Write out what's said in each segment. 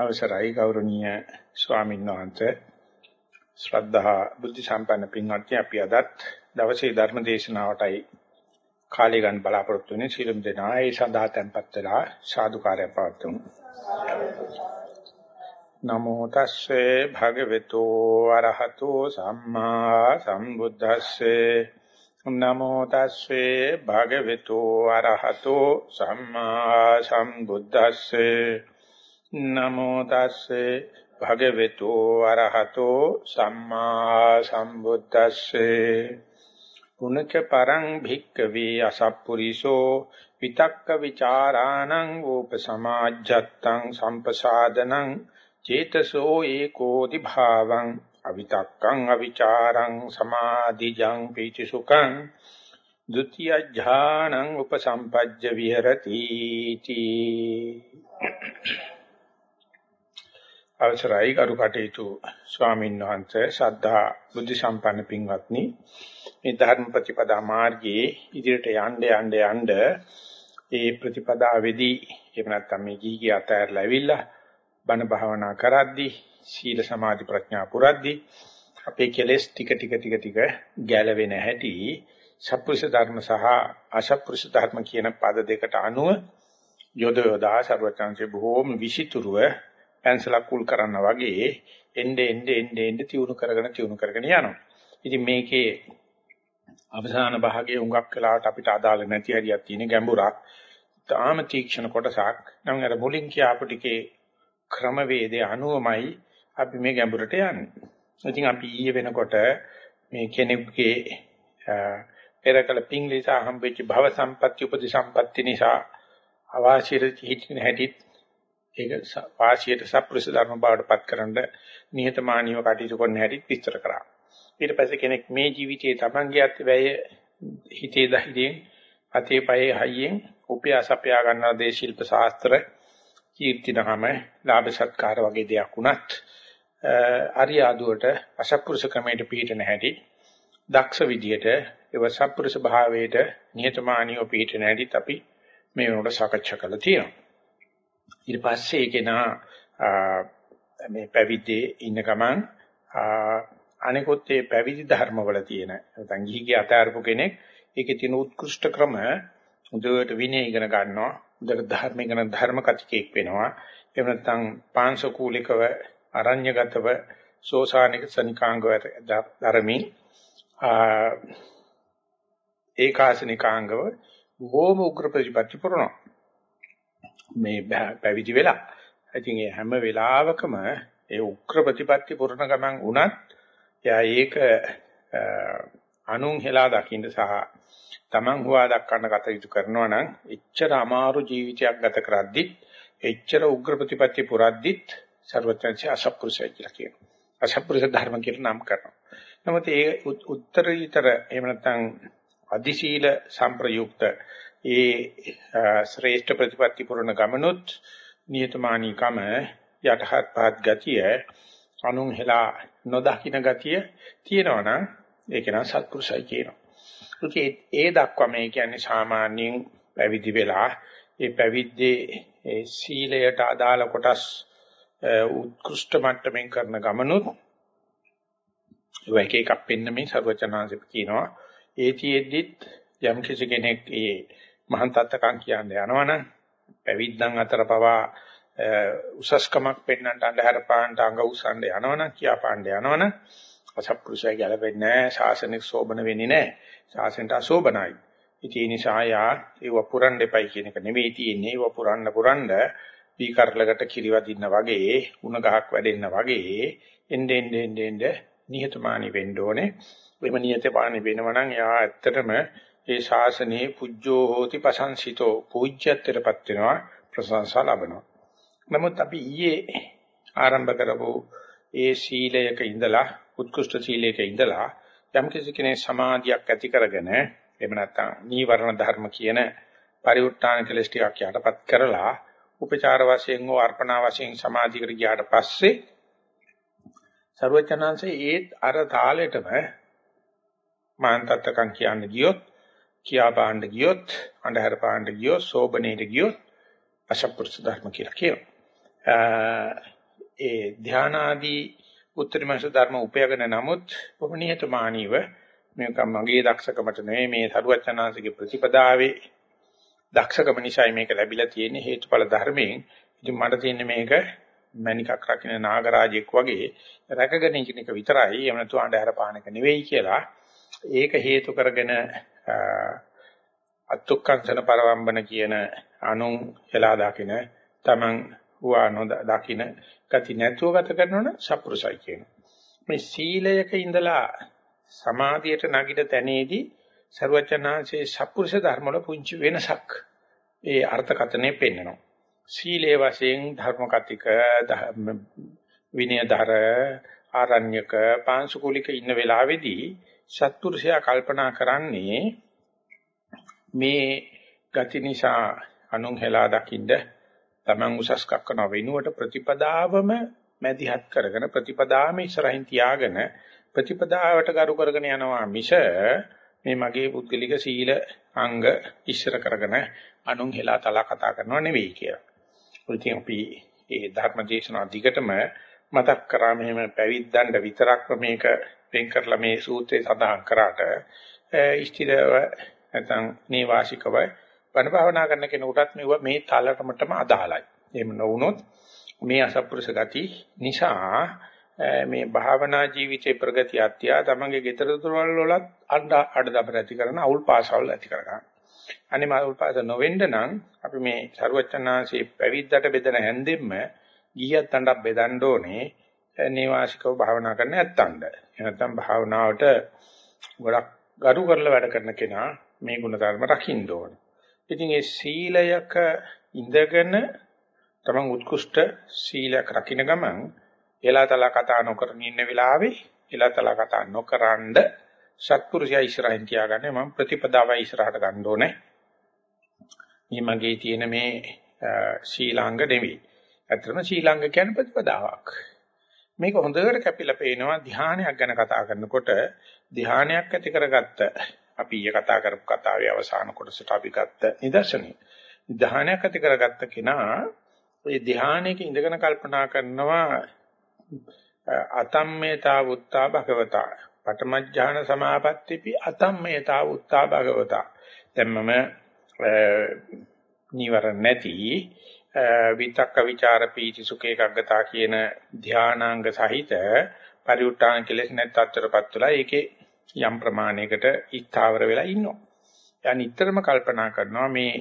අවසරයි ගෞරවනීය ස්වාමීන් වහන්සේ. ශ්‍රද්ධා බුද්ධ සම්පන්න පින්වත්නි අපි අදත් දවසේ ධර්ම දේශනාවටයි කාලය ගන්න බලාපොරොත්තු වෙන්නේ. සීලම් දෙනා ඒ සඳහා tempත් වෙලා සාදුකාරය පවතුමු නමෝ තස්සේ භගවතු අරහතෝ සම්මා සම්බුද්දස්සේ. නමෝ තස්සේ භගවතු අරහතෝ සම්මා සම්බුද්දස්සේ. නමෝ තස්සේ භගවතු අරහතෝ සම්මා සම්බුද්දස්සේ. උනච පරං භික්කවේ අසප්පුරිසෝ විතක්ක ਵਿਚාරාණං ඕපසමාජ්ජත්තං සම්පසාදනං චේතසෝ ඒකෝති භාවං අවිතක්කං අවිචාරං සමාධිජං පීචිසුකං ဒ ුතිය ඥානං උපසම්පජ්ජ විහෙරති තී. අවසරයි කරු කටයුතු ස්වාමීන් වහන්සේ ශ්‍රද්ධා බුද්ධ සම්පන්න පින්වත්නි. මේ ධර්ම ප්‍රතිපදා මාර්ගයේ ඉදිරියට යන්න යන්න යන්න ඒ ප්‍රතිපදාවේදී එහෙම නැත්නම් මේ ගීගේ අතහැරලා ඇවිල්ලා බණ භාවනා කරද්දී සීල සමාධි ප්‍රඥා පුරද්දී අපේ කෙලෙස් ටික ටික ටික ටික ගැලවෙන හැටි සත්පුරුෂ ධර්ම සහ අසත්පුරුෂ ධර්ම කියන පද දෙකට අනුව යොද යොදා ਸਰවචන්සේ බොහෝම විසිතුරුව පැන්සලක් කුල් කරනා වගේ එnde ende ende ende තියුණු කරගෙන තියුණු කරගෙන යනවා. ඉතින් මේකේ අවසාන භාගයේ උඟක් කලාවට අපිට අදාළ නැති හරියක් තියෙන ගැඹුරක්. තාම තීක්ෂණ කොටසක්. නම් අර මුලින් කියාපු ටිකේ ක්‍රමවේදය අනුවමයි අපි මේ ගැඹුරට යන්නේ. ඉතින් අපි ඊයේ වෙනකොට මේ කෙනෙකුගේ පෙරකල පිංලිසා හම්බෙච්ච භව සම්පatti උපදි සම්පatti නිසා අවාසියට හිටින හැටිත් ඒක වාසියට සප්පුරුෂ ධර්ම බවට පත් කරන්න නිහතමානීව කටයුතු කරන හැටිත් විස්තර කරා. ඊට පස්සේ කෙනෙක් මේ ජීවිතයේ තමන්ගේ අත් වැය හිතේ දහිරියෙන් අතේ පයේ හයියෙන් උපයාසපයා ගන්නා දේ ශිල්ප ශාස්ත්‍ර කීර්තිනහම ලාභ සත්කාර වගේ දෙයක් වුණත් අරියාදුවට අසප්පුරුෂ ක්‍රමයට පිළිටන හැටි දක්ෂ විදියට ඒව සප්පුරුෂ භාවයට නිහතමානීව පිළිටන හැටිත් අපි මේ වෙනකොට සාකච්ඡා කරලා තියෙනවා. ඊට පස්සේ ඒකේ නා මේ පැවිද්දේ ඉන්න ගමන් අනිකුත් ඒ පැවිදි ධර්මවල තියෙන නැත්නම් ගිහිගේ අතාරපු කෙනෙක් ඒකේ තියෙන උත්කෘෂ්ඨ ක්‍රම උදේට විනය ඉගෙන ගන්නවා උදේට ධර්ම ඉගෙන ධර්ම කතිකෙක් වෙනවා. එහෙම නැත්නම් පාංශකූලිකව අරඤ්‍යගතව සෝසානික සනිකාංගව ධර්මී ඒකාසනිකාංගව බොහොම උග්‍ර ප්‍රතිපත්ති පුරනවා. මේ පැවිදි වෙලා. ඉතින් ඒ හැම වෙලාවකම ඒ උක්‍ර ප්‍රතිපත්ති පුරණ ගමන් වුණත් එයා ඒක අනුන් හෙලා දකින්න සහ Taman හුවා දක්වන්න කටයුතු කරනවා නම් එච්චර අමාරු ජීවිතයක් ගත කරද්දි එච්චර උග්‍ර ප්‍රතිපත්ති පුරද්දිත් ਸਰවඥාචි අසප්පුරුෂය කියලා කියනවා. අසප්පුරුෂ ධර්ම කියලා නම් කරනවා. නමුත් ඒ උත්තරීතර එහෙම නැත්නම් අධිශීල සංප්‍රයුක්ත ඒ ශ්‍රේෂ්ඨ ප්‍රතිපත්ති පුරණ ගමනොත් නියතමානීකම යටහත් පහත් ගතිය අනුන් හෙලා නොදකින්න ගතිය තියෙනවනම් ඒක නම් සත්පුරුෂයි කියනවා. ඒකේ ඒ දක්වා මේ කියන්නේ සාමාන්‍යයෙන් පැවිදි වෙලා ඒ පැවිද්දේ ඒ සීලයට අදාළ කොටස් උත්කෘෂ්ඨ මට්ටමින් කරන ගමනොත් ඒක එකක් පෙන්න මේ සර්වචනාංශ කියනවා ඒතිෙද්දිත් යම් කිසි කෙනෙක් ඒ මහාන් තත්කම් කියන්න යනවනම් පැවිද්දන් අතර පවා උසස්කමක් පෙන්වන්නට අඳුර පාන්න අඟ උස්සන්න යනවනම් කියා පාන්න යනවනම් අසප්පුරුෂය ගැලපෙන්නේ නැහැ ශාසනික සෝබන වෙන්නේ නැහැ. ශාසනයට අශෝබනයි. ඉතින් ඒ නිසා යා ඒ වපුරන්න එපයි කියන එක නෙවෙයි තියෙන්නේ. වපුරන්න පුරන්න පීකරලකට කිරිවදින්න වගේ උණ ගහක් වැඩෙන්න වගේ එන්නේ එන්නේ එන්නේ නිහතමානී වෙන්න ඕනේ. එම නිහතමානී වෙනවනම් යා ඇත්තටම ඒ ශාසනයේ පුජ්ජෝ හෝති පසංසිතෝ පූජ්‍යත්වයටපත් වෙනවා ප්‍රශංසා ලබනවා. නමුත් අපි ඊයේ ආරම්භ කරපු ඒ සීලයක ඉඳලා උත්කෘෂ්ඨ සීලයක ඉඳලා යම් කිසි කෙනෙක් සමාධියක් ඇති කරගෙන එහෙම නැත්නම් නීවරණ ධර්ම කියන පරිඋත් ทาน කෙලස් ටිකක් යටපත් කරලා උපචාර වශයෙන් හෝ අර්පණා වශයෙන් සමාධියකට ගියාට පස්සේ ਸਰවචනංශේ ඒත් අර තාලෙටම මාන්තත්තකම් කියන්න ගියොත් කියා පාණ්ඩ ගියොත් අන්ධහර පාණ්ඩ ගියොත් සෝබනේට ගියොත් අසප්පුරුෂ ධර්ම කියලා කියනවා. ඒ ධානාදී උත්තරීමස ධර්ම උපයගෙන නමුත් බොහොම නිහතමානීව මේක මගේ දක්ෂකමට නෙවෙයි මේ සරුවචනාංශගේ ප්‍රතිපදාවේ දක්ෂකම නිසායි මේක ලැබිලා තියෙන්නේ හේතුඵල ධර්මයෙන්. ඉතින් මට තියෙන්නේ මේක මණිකක් රකින්න නාගරාජෙක් වගේ රැකගෙන ඉන්න එක විතරයි. එහෙම නැතු අඬහැර පානක නෙවෙයි කියලා. ඒක හේතු කරගෙන අත්ුක්කංශන පරවම්බන කියන අනුන් එලා දකින තමන් හුවා නොද දකින ගති නැතුව ගත කරනවනේ සප්පුරුසයි කියනවා. මේ සීලයක ඉඳලා සමාධියට නගිට තැනේදී ਸਰවචනාංශයේ සප්පුරුෂ ධර්ම වල පුංචි වෙනසක් ඒ අර්ථකතනේ පෙන්වනවා. සීලේ වශයෙන් ධර්ම කතික විනයදර ආරණ්‍යක පාංශුකුලික ඉන්න වෙලාවේදී සත්පුරුෂයා කල්පනා කරන්නේ මේ ගති නිසා අනුන් හෙලා දකින්න තමන් උසස් කක්කන වෙනුවට ප්‍රතිපදාවම මැදිහත් කරගෙන ප්‍රතිපදාම ඉස්සරහින් තියාගෙන ප්‍රතිපදාවට ගරු කරගෙන යනවා මිස මේ මගේ පුද්ගලික සීල අංග ඉස්සර කරගෙන අනුන් හෙලා තලා කතා කරනව නෙවෙයි කියලා. ඉතින් අපි ඒ ධර්ම දේශනා දිගටම මතක් කරා මෙහෙම පැවිද්දන්ට විතරක්ම මේක වෙන් කරලා මේ සූත්‍රේ සඳහන් කරාට ඉෂ්ටිදව නැත්නම් නේවාසිකව බණ භාවනා කරන කෙනෙකුටත් මෙව මේ තලකමටම අදාළයි. එහෙම නොවුනොත් මේ අසප්පුරුෂ ගති නිසා මේ භාවනා ජීවිතේ ප්‍රගතිය අත්‍යා තමන්ගේ ගෙදර දොරවල් වලත් අඬ අඩදබර ඇති කරන අවුල් පාසවල් ඇති කර ගන්න. අනේ මා අවුල් පාස නොවෙන්න නම් අපි මේ ਸਰුවචනාංශේ පැවිද්දට බෙදෙන හැන්දෙන්න ගියත් අඬක් බෙදන්න ඕනේ. නේවාසිකව භාවනා කරන්න නැත්තඳ. එහෙනම් භාවනාවට ගොඩක් ගරු කරලා වැඩ කරන කෙනා මේ ගුණ ධර්ම රකින්න ඕනේ. ඉතින් ඒ සීලයක ඉඳගෙන තමන් උත්කෘෂ්ඨ සීලයක් රකින්න ගමන් එලාතලා කතා නොකරන ඉන්න වෙලාවේ එලාතලා කතා නොකරනද සත්පුරුෂයා ඉස්සරහින් තියාගන්නේ මම ප්‍රතිපදාවයි ඉස්සරහට ගන්න ඕනේ. මේ මගේ තියෙන මේ ශීලාංග නෙවෙයි. ඇත්තටම ශීලාංග කියන්නේ ප්‍රතිපදාවක්. මේක හොඳට කැපිලා පේනවා ධානයක් ගැන කතා කරනකොට. ධානයක් ඇති කරගත්ත අපි ඊයේ කතා කරපු කතාවේ අවසාන කොටසට අපි ගත්ත නිදර්ශනය. ධානයක් ඇති කරගත්ත කෙනා ඒ ධානයක ඉඳගෙන කල්පනා කරනවා අතම්මේතා වුත්තා භගවතා. පඨමඥාන සමාපත්තිපි අතම්මේතා වුත්තා භගවතා. දැන් මම නිවරණ නැති විතක්ක ਵਿਚාර පීති සුඛ ඒකග්ගතා කියන ධානාංග සහිත පරිඋත්තාන කෙලෙස් නැත් අත්තරපත් වෙලා ඒකේ යම් ප්‍රමාණයකට ඉස්තාවර වෙලා ඉන්නවා. යා නිතරම කල්පනා කරනවා මේ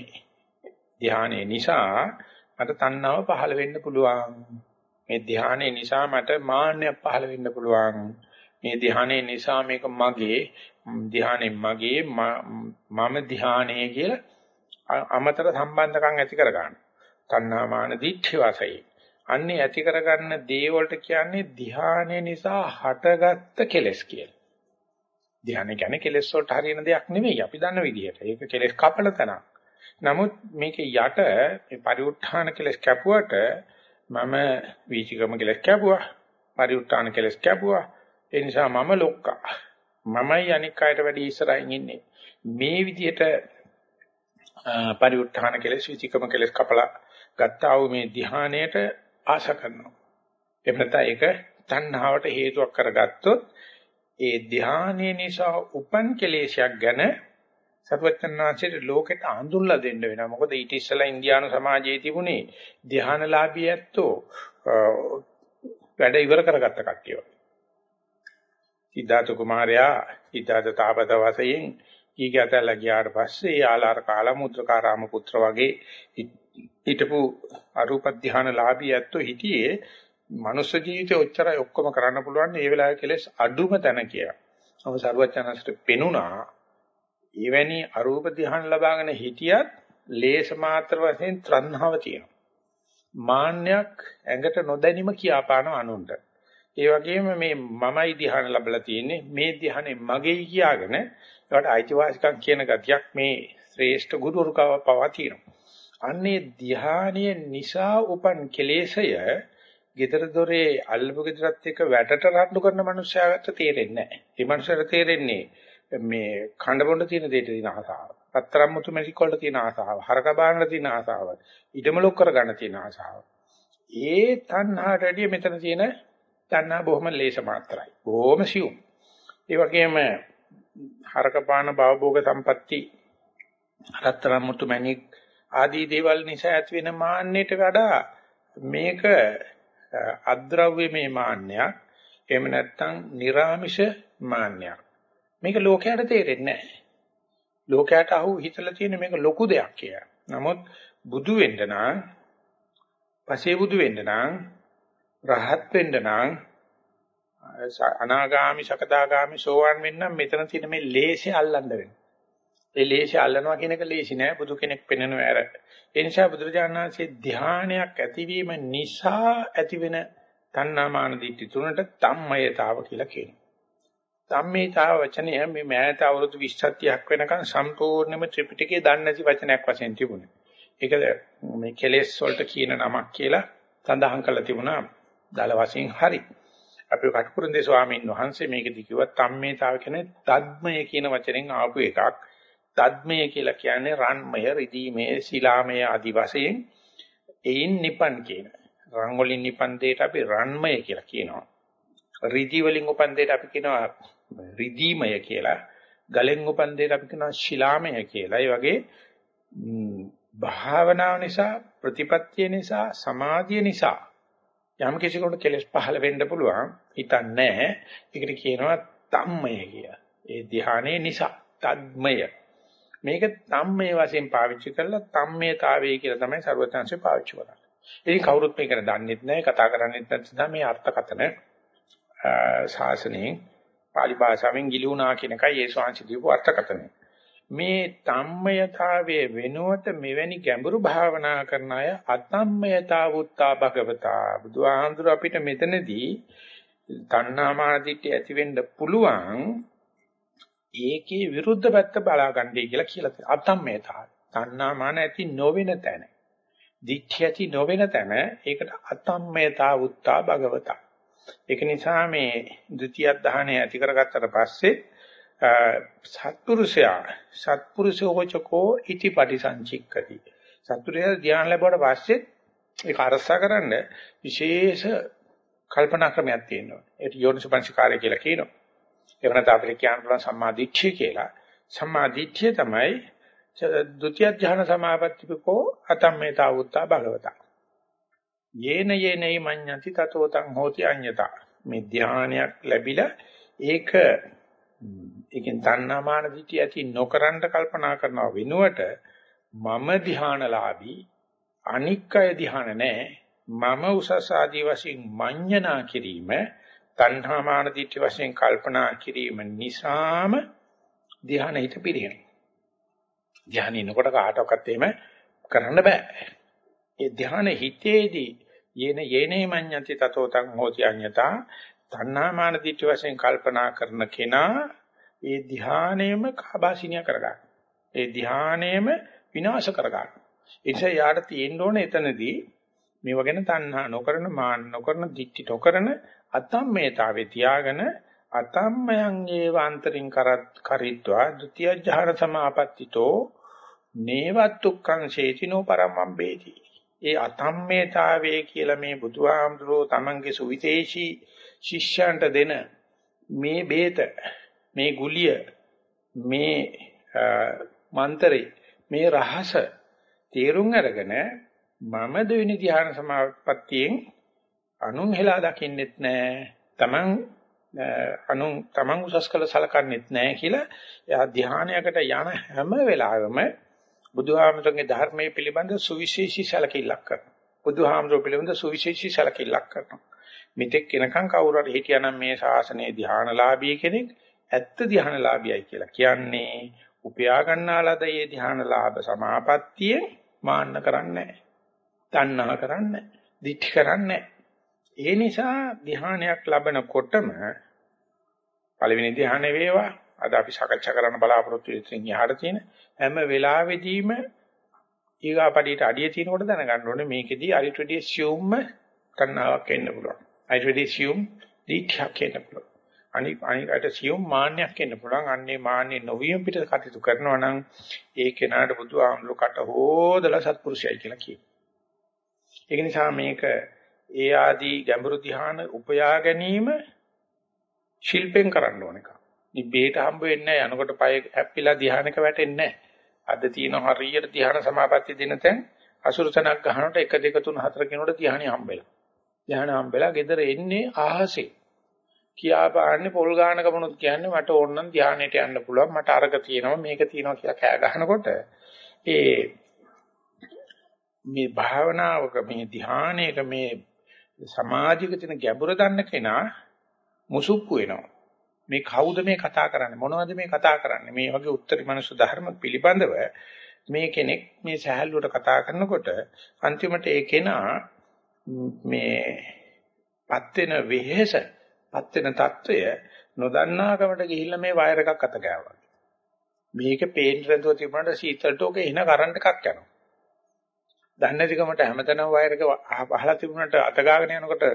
ධානයේ නිසා මට තණ්හාව පහළ වෙන්න පුළුවන්. මේ ධානයේ නිසා මට මාන්නය පහළ වෙන්න පුළුවන්. මේ ධානයේ නිසා මේක මගේ ධානයේ මගේ මම ධානයේ කියලා අමතර සම්බන්ධකම් ඇති කර ගන්න. තණ්හා මාන දිච්ච වාසයි. අන්නේ ඇති කරගන්න දේ වලට කියන්නේ ධානය නිසා හටගත්ත කෙලෙස් කියලා. ධානය කියන්නේ කෙලෙස් වලට හරියන දෙයක් නෙවෙයි අපි දන්න විදිහට. ඒක කෙලෙස් කපන තැනක්. නමුත් මේකේ යට මේ පරිඋත්ථාන කෙලස් කැපුවට මම වීචිකම කෙලස් කැපුවා පරිඋත්ථාන කෙලස් කැපුවා ඒ නිසා මම ලොක්කා මමයි අනික් අයට වැඩි ඉස්සරහින් ඉන්නේ මේ විදිහට පරිඋත්ථාන කෙලස් වීචිකම කෙලස් කපලා ගත්තා වූ මේ ධ්‍යානයට ආශ කරනවා එහෙම නැත්නම් ඒක තණ්හාවට හේතුවක් කරගත්තොත් ඒ ධ්‍යානයේ නිසා උපන් කෙලේශයක් ගැන සර්වඥාන්සේට ලෝකෙට අඳුල්ලා දෙන්න වෙනවා. මොකද ඊට ඉස්සෙල්ලා ඉන්දියානු සමාජයේ තිබුණේ ධ්‍යානලාභී ඇත්තෝ වැඩ ඉවර කරගත්ත කට්ටිය. සිද්ධාර්ථ කුමාරයා සිද්ධාර්ථ තාපත වශයෙන් ඊගතල ගියාට පස්සේ ආලාර කාලමුද්‍රකාරාම පුත්‍ර වගේ හිටපු අරූප ධ්‍යානලාභී ඇත්තෝ හිටියේ මනුෂ්‍ය ජීවිතේ ඔච්චරයි ඔක්කොම කරන්න පුළුවන් ඒ වෙලාවේ කෙලස් අඩුම තැන කියලා. ඔබ සර්වඥාන්සේට පෙනුණා එවැනි අරූප ධ්‍යාන ලබාගෙන හිටියත් ලේස මාත්‍ර වශයෙන් ත්‍රන්හව තියෙනවා. මාන්නයක් ඇඟට නොදැනීම කියාපාන අනුන්ට. ඒ වගේම මේ මමයි ධ්‍යාන ලැබලා තියෙන්නේ මේ ධ්‍යානෙ මගේයි කියාගෙන ඒකට අයිතිවාසිකම් කියන ගතියක් මේ ශ්‍රේෂ්ඨ ගුරුවරුකව පවා තියෙනවා. අන්නේ ධ්‍යානීය නිසා උපන් කෙලෙසය gedara dore අල්ලපු gedarat එක වැටට රණ්ඩු කරන මනුස්සයාට තේරෙන්නේ නැහැ. ඒ මනුස්සයාට තේරෙන්නේ මේ කණ්ඩ බොණ්ඩ තියෙන දෙයට තියෙන ආසාව. පතරම් මුතු මැසික් වලට තියෙන ආසාව. හරක බානට තියෙන ආසාව. ඉඩම ලොක් කර ගන්න තියෙන ආසාව. ඒ තණ්හාට වැඩිය මෙතන තියෙන තණ්හා බොහොම ලේස මාත්‍රයි. බොහොම සියුම්. ඒ වගේම හරකපාන භවභෝග සම්පatti රත්තරන් මුතු මැණික් ආදී දේවල් නිසා ඇති වෙන මාන්නයට වඩා මේක අද්‍රව්‍යමය මාන්නයක්. එහෙම නැත්නම් निराமிෂ මාන්නයක්. මේක ලෝකයට තේරෙන්නේ නැහැ. ලෝකයට අහු හිතලා තියෙන මේක ලොකු දෙයක් කියලා. නමුත් බුදු වෙන්න නම් පසේ බුදු වෙන්න නම් රහත් වෙන්න නම් අනාගාමි සකදාගාමි සෝවන් වෙන්න මෙතන තියෙන මේ ලේසි අල්ලන්න වෙනවා. ඒ ලේසි අල්ලනවා කියන එක ලේසි නෑ බුදු කෙනෙක් පෙන්වනවා ඇර. ඒ නිසා බුදුරජාණන් වහන්සේ ධානයක් ඇතිවීම නිසා ඇතිවෙන තණ්හාමාන දිට්ඨි තුනට තම්මයතාව කියලා කියනවා. තම්මේතාව වචනය මේ මෑත අවුරුදු 20 30ක් වෙනකන් සම්පූර්ණයෙන්ම ත්‍රිපිටකයේ දන්නේ නැති වචනයක් වශයෙන් තිබුණේ. ඒක මේ කෙලෙස් වලට කියන නමක් කියලා සඳහන් කරලා තිබුණා. දල වශයෙන් හරි. අපි කටුකුරුන්දේ ස්වාමීන් වහන්සේ මේකදී කිව්වා තම්මේතාව කියන්නේ තද්මය කියන වචනෙන් ආපු එකක්. තද්මය කියලා කියන්නේ රන්මය, රිදීමය, ශිලාමය ආදි වශයෙන් එයින් නිපන් කියන. රන් වලින් නිපන් දෙයට අපි රන්මය කියලා කියනවා. රිදි වලින් උපන් දෙයට අපි කියනවා රිදීමය කියලා. ගලෙන් උපන් දෙයට අපි කියනවා ශිලාමය කියලා. ඒ වගේ භාවනාව නිසා, ප්‍රතිපත්තිය නිසා, සමාධිය නිසා යම් කිසිකට කෙලස් පහළ වෙන්න පුළුවන්. හිතන්නේ නැහැ. ඒකට කියනවා තම්මය කියලා. ඒ ධානයේ නිසා තද්මය මේක තම්මේ වශයෙන් පාවිච්චි කරලා තම්මේතාවය කියලා තමයි ਸਰවඥාන්සේ පාවිච්චි කරන්නේ. ඉතින් කවුරුත් මේක දන්නෙත් නැහැ කතා කරන්නෙත් නැත්නම් මේ අර්ථකතන ශාසනයෙන් පාලි භාෂාවෙන් ගිලුණා කියන එකයි ඒ ශාංශ දීපු අර්ථකතන. මේ තම්මයතාවයේ වෙනුවට මෙවැනි ගැඹුරු භාවනා කරන අය අතම්මයතාවුත්තා භගවතා බුදුහාඳුර අපිට මෙතනදී තණ්හාමාදිට්ඨිය ඇති වෙන්න පුළුවන් ඒකේ විරුද්ධ පැත්ත බලාගන්නයි කියලා කියලා තියෙනවා. අතම්මේතා. තණ්හා මාන ඇති නොවෙන තැන. දික්ඛ්‍ය ඇති නොවෙන තැන ඒකට අතම්මේතා උත්තා භගවතා. ඒක නිසා මේ ဒုတိ ය ධානය ඇති කරගත්තට පස්සේ සත්පුරුෂයා සත්පුරුෂෝචකෝ ඉති පටිසංචික්කති. සත්පුරුෂයා ධ්‍යාන ලැබුවට පස්සේ ඒක අරසා කරන්න විශේෂ කල්පනා ක්‍රමයක් තියෙනවා. ඒක යෝනිසපංචකාරය කියලා කියනවා. එහෙම නැත්නම් අපිට කියන්න පුළුවන් සම්මා දිට්ඨිය කියලා. සම්මා දිට්ඨිය තමයි ဒုတိ ය ඥාන සමාපත්තිකෝ අතම්මේතා උත්තා භගවතා. යේන යේනයි මඤ්ඤති තතෝ තං හෝති අඤ්ඤතා. මේ ධානයක් ලැබිලා ඒක ඒකෙන් තණ්හාමාන දිට්ඨිය ඇති නොකරන්න කල්පනා කරනව වෙනුවට මම ධානලාභී අනික් අය ධාන නැහැ මම උසස් ආදී වශයෙන් මඤ්ඤණා කිරීම තණ්හා මාන දිට්ඨි වශයෙන් කල්පනා කිරීම නිසාම ධ්‍යාන හිත පිරිහෙනවා. ධ්‍යාන ඉනකොට කාටවත් එහෙම කරන්න බෑ. ඒ ධ්‍යාන හිතේදී යේන යේනේ මඤ්ඤති තතෝ තං හෝති අඤ්ඤතා තණ්හා මාන දිට්ඨි වශයෙන් කල්පනා කරන කෙනා ඒ ධ්‍යානයේම කාබාසිනිය කරගන්න. ඒ ධ්‍යානයේම විනාශ කරගන්න. ඒ නිසා යාට තියෙන්න ඕනේ එතනදී මේව ගැන තණ්හා නොකරන මාන නොකරන දික්ටි නොකරන අතම්මේතාවේ තියාගෙන අතම්මයන් ඒව අන්තරින් කරත් කරිත්වා ဒ ුතිය ඥාන සමාපත්තිතෝ නේවත්තුක්ඛං සේතිනෝ පරමම් බේති ඒ අතම්මේතාවේ කියලා මේ බුදුහාමුදුරෝ තමන්ගේ සුවිශේෂී ශිෂ්‍යයන්ට දෙන මේ බේත මේ ගුලිය මේ මන්තරේ මේ රහස තේරුම් අරගෙන මම දෙවෙනි ධ්‍යාන සමාපත්තියෙන් අනුන් හෙලා දකින්නෙත් නෑ. Taman අනුන් Taman උසස් කළ සලකන්නෙත් නෑ කියලා එයා ධ්‍යානයකට යන හැම වෙලාවෙම බුදුහාමතුන්ගේ ධර්මයේ පිළිබඳ සුවිශේෂී සැලකිල්ලක් කරනවා. බුදුහාමතුන් පිළිබඳ සුවිශේෂී සැලකිල්ලක් කරනවා. මෙතෙක් කෙනකන් කවුරු හරි හිටියානම් මේ ශාසනයේ ධ්‍යානලාභී කෙනෙක් ඇත්ත ධ්‍යානලාභියයි කියලා කියන්නේ උපයා ගන්නාලද මේ ධ්‍යානලාභ සමාපත්තිය මාන්න කරන්නේ නැහැ. තණ්හා කරන්නේ නැහැ. දිඨ කරන්නේ නැහැ. ඒ නිසා ධ්‍යානයක් ලබනකොටම පළවෙනි ධ්‍යානෙ වේවා අද අපි සාකච්ඡා කරන්න බලාපොරොත්තු වෙන ඉහාට තියෙන හැම වෙලාවෙදීම ඊගාපඩියට අඩිය තිනකොට දැනගන්න ඕනේ මේකෙදී අරිට්‍රඩිය සියුම්ම තණ්හාවක් එන්න පුළුවන්. අරිට්‍රඩිය සියුම් දීක්ෂක් එන්න පුළුවන්. අනික අනිකට සියුම් මාන්නයක් එන්න පුළුවන්. අන්නේ මාන්නේ නොවියම් පිට කටයුතු කරනවා නම් ඒ කෙනාට බුදුහාමුදුරකට හොදලා සත්පුරුෂයයි කියලා කියනවා. ඒක නිසා මේක ඒ ආදී ගැඹුරු ධ්‍යාන උපයා ගැනීම ශිල්පෙන් කරන්න ඕන එකක්. නිබ්බේට හම්බ වෙන්නේ නැහැ. යනකොට පය හැප්පිලා ධ්‍යානක වැටෙන්නේ නැහැ. අද තියෙන හරියට ධ්‍යාන සමාපatti දින තැන් අසුරතනක් ගන්නකොට 1 2 3 4 කෙනෙකුට ධ්‍යානෙ හම්බෙලා. ධ්‍යාන හම්බෙලා ගෙදර එන්නේ ආහසේ. කියා පාන්නේ පොල් ගානක මොනොත් කියන්නේ මට ඕන නම් ධ්‍යානෙට යන්න පුළුවන් මට අරක තියෙනවා මේක තියෙනවා කියලා කෑ ගහනකොට ඒ මේ භාවනාවක මේ ධ්‍යානයක මේ සමාජික තියෙන ගැඹුර දන්න කෙනා මුසුප්පු වෙනවා. මේ කවුද මේ කතා කරන්නේ? මොනවද මේ කතා කරන්නේ? මේ වගේ උත්තරී මනුස්ස ධර්ම පිළිබඳව මේ කෙනෙක් මේ සහැල්ලුවට කතා කරනකොට අන්තිමට ඒ කෙනා මේ පත් වෙන වෙහෙස පත් වෙන తত্ত্বය නොදන්නාකමට ගිහිල්ලා මේ වයර් එකක් අත ගෑවා. මේක පේන් රැඳුව තිබුණාට සීතලට ඕක එන කරන්ට් එකක් යනවා. දන්නේ නැතිකමට හැමතැනම වයර් එක අහලා තිබුණාට අත ගාගෙන යනකොට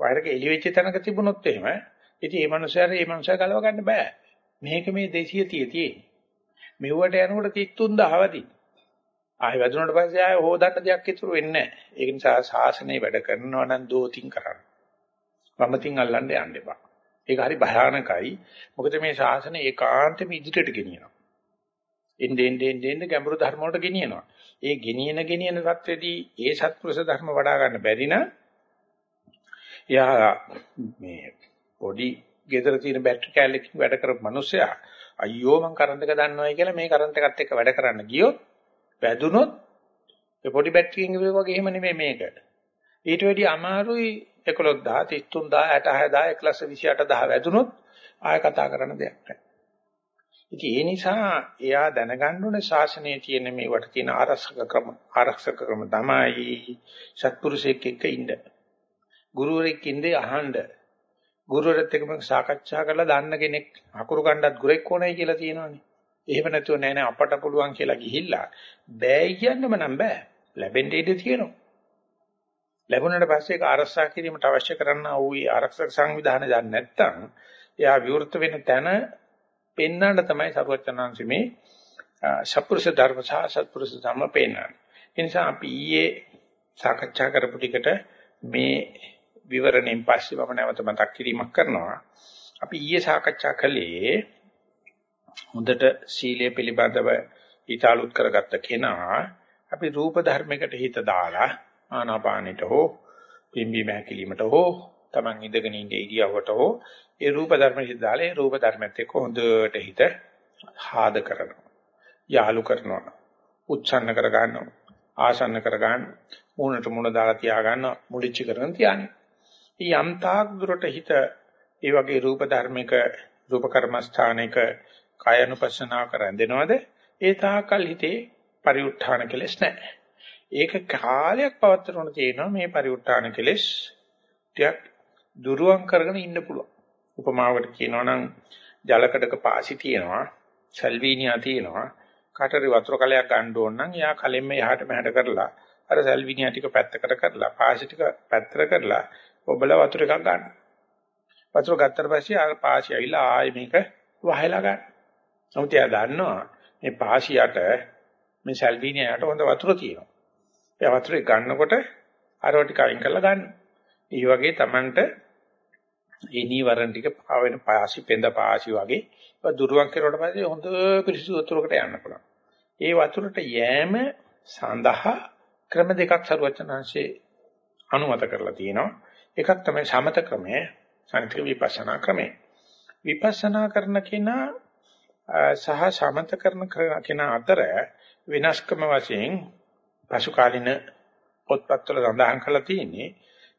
වයර් එක එළි වෙච්ච තැනක තිබුණොත් එහෙම ඉතින් ඒ මනුස්සයාට ඒ මනුස්සයා ගලව ගන්න බෑ. මේක මේ 230 තියෙන්නේ. මෙව්වට යනකොට 33000 වදී. ආයෙ වැදුනට පස්සේ ආයෙ හොදන්න දෙයක් ඉතුරු වෙන්නේ නැහැ. ඒක නිසා ශාසනය වැඩ කරනවා නම් දෝතින් කරන්න. වමතින් අල්ලන්න යන්න එපා. ඒක හරි භයානකයි. මොකද මේ ශාසනය ඒකාන්තෙම ඉදිරියට ගෙනියනවා. එන්නේ එන්නේ එන්නේ ගැඹුරු ධර්ම වලට ගෙනියනවා. ඒ ගෙනියන ගෙනියන தත්වෙදී ඒ සත්පුරුෂ ධර්ම වඩා ගන්න බැරි නම් යා මේ පොඩි ගෙදර තියෙන බැටරි කැලලකින් වැඩ කරපු මිනිස්සයා අයියෝ මං කරන්ට් එක දන්නවයි කියලා මේ කරන්ට් එකත් එක්ක වැඩ කරන්න ගියොත් වැදුනොත් ඒ පොඩි බැටරියෙන් වගේ එහෙම නෙමෙයි මේක. ඊට වැඩිය අමාරුයි 11000 33000 66000 1,28,000 වැදුනොත් ආය කතා කරන්න දෙයක් නැහැ. ඉතින් ඒ නිසා එයා දැනගන්න ඕනේ ශාසනයේ තියෙන මේවට තියෙන ආරක්ෂක ක්‍රම ආරක්ෂක ක්‍රම තමයි සත්පුරුෂයෙක් එක්ක ඉන්න. ගුරුවරයෙක් ඉඳේ අහන්න. ගුරුවරයෙක් එක්ක මම සාකච්ඡා කරලා දාන්න කෙනෙක් අකුරු ගන්නත් ගුරෙක් ඕනයි කියලා තියෙනවානේ. එහෙම නැතුව නෑ නෑ අපට පුළුවන් කියලා ගිහිල්ලා බෑ කියන්නම නම් බෑ. ලැබෙන්න ඉඩ තියෙනවා. ලැබුණාට පස්සේ ඒක ආරක්ෂා කිරීමට අවශ්‍ය කරන වූ ආරක්ෂක සංවිධානය දන්නේ නැත්නම් එයා විවෘත වෙන තැන පෙන්වන්න තමයි සරුවචනාංශ මේ සත්පුරුෂ ධර්ම සහ සත්පුරුෂ ධර්ම පෙන්වන්නේ. ඒ නිසා අපි ඊයේ සාකච්ඡා කරපු ටිකට මේ විවරණයෙන් පස්සේ මම නැවත මතක් කිරීමක් කරනවා. අපි ඊයේ සාකච්ඡා කළේ හොඳට සීලය පිළිබඳව ඊතාලුත් කරගත්ත කෙනා අපි රූප ධර්මයකට හිත දාලා ආනාපානෙට හෝ පිම්බීම හැකිලීමට හෝ Taman ඉඳගෙන ඉන්න ඉරියව්වට හෝ ඒ රූප ධර්ම හිත දාලා ඒ රූප ධර්මත් එක්ක හොඳට හිත හාද කරනවා. යාලු කරනවා. උච්ඡන්න කර ගන්නවා. ආසන්න කර ගන්න. මූණට මූණ දාලා තියා ගන්න මුලිච්ච කරන තියානේ. යම් තාක් දුරට හිත ඒ වගේ රූප ධර්මික රූප කර්මස්ථානික කායනුපස්සනාව කරඳිනවද ඒ තාකල් හිතේ පරිඋත් ทาน කෙලස් නැහැ. ඒක කාලයක් පවත්වන තියෙනවා මේ පරිඋත් ทาน කෙලස් ටිකක් දුරුවන් කරගෙන ඉන්න පුළුවන්. උපමාවකට කියනවා නම් ජලකඩක පාසි තියෙනවා, සල්වීනියා තියෙනවා. කාටරි වතුර කලයක් ගන්න ඕන නම් එයා කලෙම්ම යහට මෙහාට කරලා අර සල්වීනියා ටික පැත්තකට කරලා පාසි ටික පැත්තට කරලා ඔබලා වතුර එකක් ගන්න. වතුර ගත්තට පස්සේ ආ පාසි ඇවිල්ලා ආයෙ මේක වහලා ගන්න. නමුත් එයා දන්නවා මේ පාසියට මේ සල්වීනියාට හොඳ වතුර තියෙනවා. ඒ වතුරේ ගන්නකොට අරව ටික අයින් කරලා ගන්න. ඒ වගේ Tamanට ඒ නීවරණ ටික පාවෙන පාසි පෙඳ පාසි වගේ ඒක දුරුවන් කරුවට පස්සේ හොඳ පිරිසිදු වතුරකට යන්න පුළුවන්. ඒ වතුරට යෑම සඳහා ක්‍රම දෙකක් සරුවචනාංශේ අනුමත කරලා තියෙනවා. එකක් තමයි සමත ක්‍රමය, අනිත් විපස්සනා ක්‍රමය. විපස්සනා කරන කෙනා සහ සමත කරන කෙනා අතර විනාශකම වශයෙන් පසු කාලින පොත්පත්වල සඳහන් කරලා තියෙන්නේ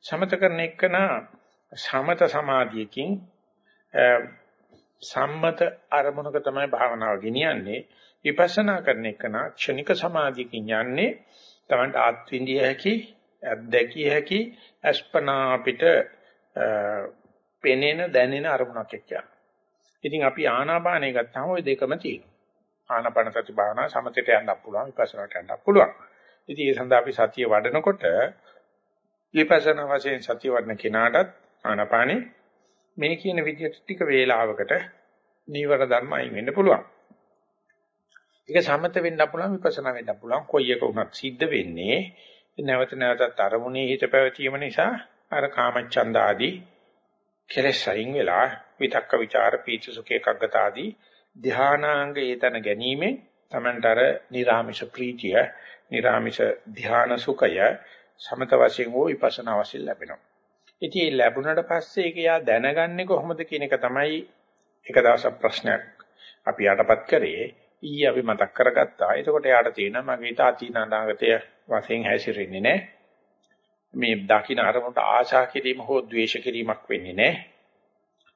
සමත කරන එකනා සමත සමාධියකින් සම්මත අරමුණක තමයි භාවනාව ගෙනියන්නේ. විපස්සනා කරන එකනා ක්ෂණික සමාධියකින් යන්නේ තමන්ට ආත්විඳිය හැකි අත්දැකිය හැකි අස්පනා අපිට පෙනෙන දැනෙන අරමුණක් එක්ක ඉතින් අපි ආනාපානය ගත්තාම ওই දෙකම තියෙනවා. ආනාපාන සති භාවනාව සමතේට යන්නත් පුළුවන් විපස්සනාට යන්නත් පුළුවන්. ඉතින් ඒ සඳහා අපි සතිය වඩනකොට විපස්සනා වශයෙන් සතිය වඩන කෙනාටත් ආනාපානේ මේ කියන විදිහට ටික වේලාවකට නීවර ධර්ම අයින් වෙන්න පුළුවන්. ඒක සමත වෙන්න පුළුවන් විපස්සනා වෙන්න පුළුවන්. කොයි එක වුණත් සිද්ධ වෙන්නේ නැවත නැවතත් අරමුණේ හිත පැවතීම නිසා අර කාමච්ඡන්ද ආදී කෙලෙස් අයින් වෙලා විතක්ක ਵਿਚාර පීති සුඛ එකග්ගත ආදී ධානාංග ඒතන ගැනීමෙන් තමන්ට අර නිරාමිෂ ප්‍රීතිය නිරාමිෂ ධාන සුඛය සමත වශයෙන් හෝ විපස්සනා වශයෙන් ලැබෙනවා. ඉතින් ඒ ලැබුණට පස්සේ ඒක යා දැනගන්නේ කොහොමද කියන එක තමයි එක දවසක් ප්‍රශ්නයක් අපි යටපත් කරේ. ඊයේ අපි මතක් කරගත්තා. එතකොට යාට තියෙනවා මගේ හිත අතීත අනාගතය වශයෙන් හැසිරෙන්නේ නැහැ. මේ දකින්න අරමුණට ආශා කිරීම හෝ ද්වේෂ කිරීමක් වෙන්නේ නැහැ.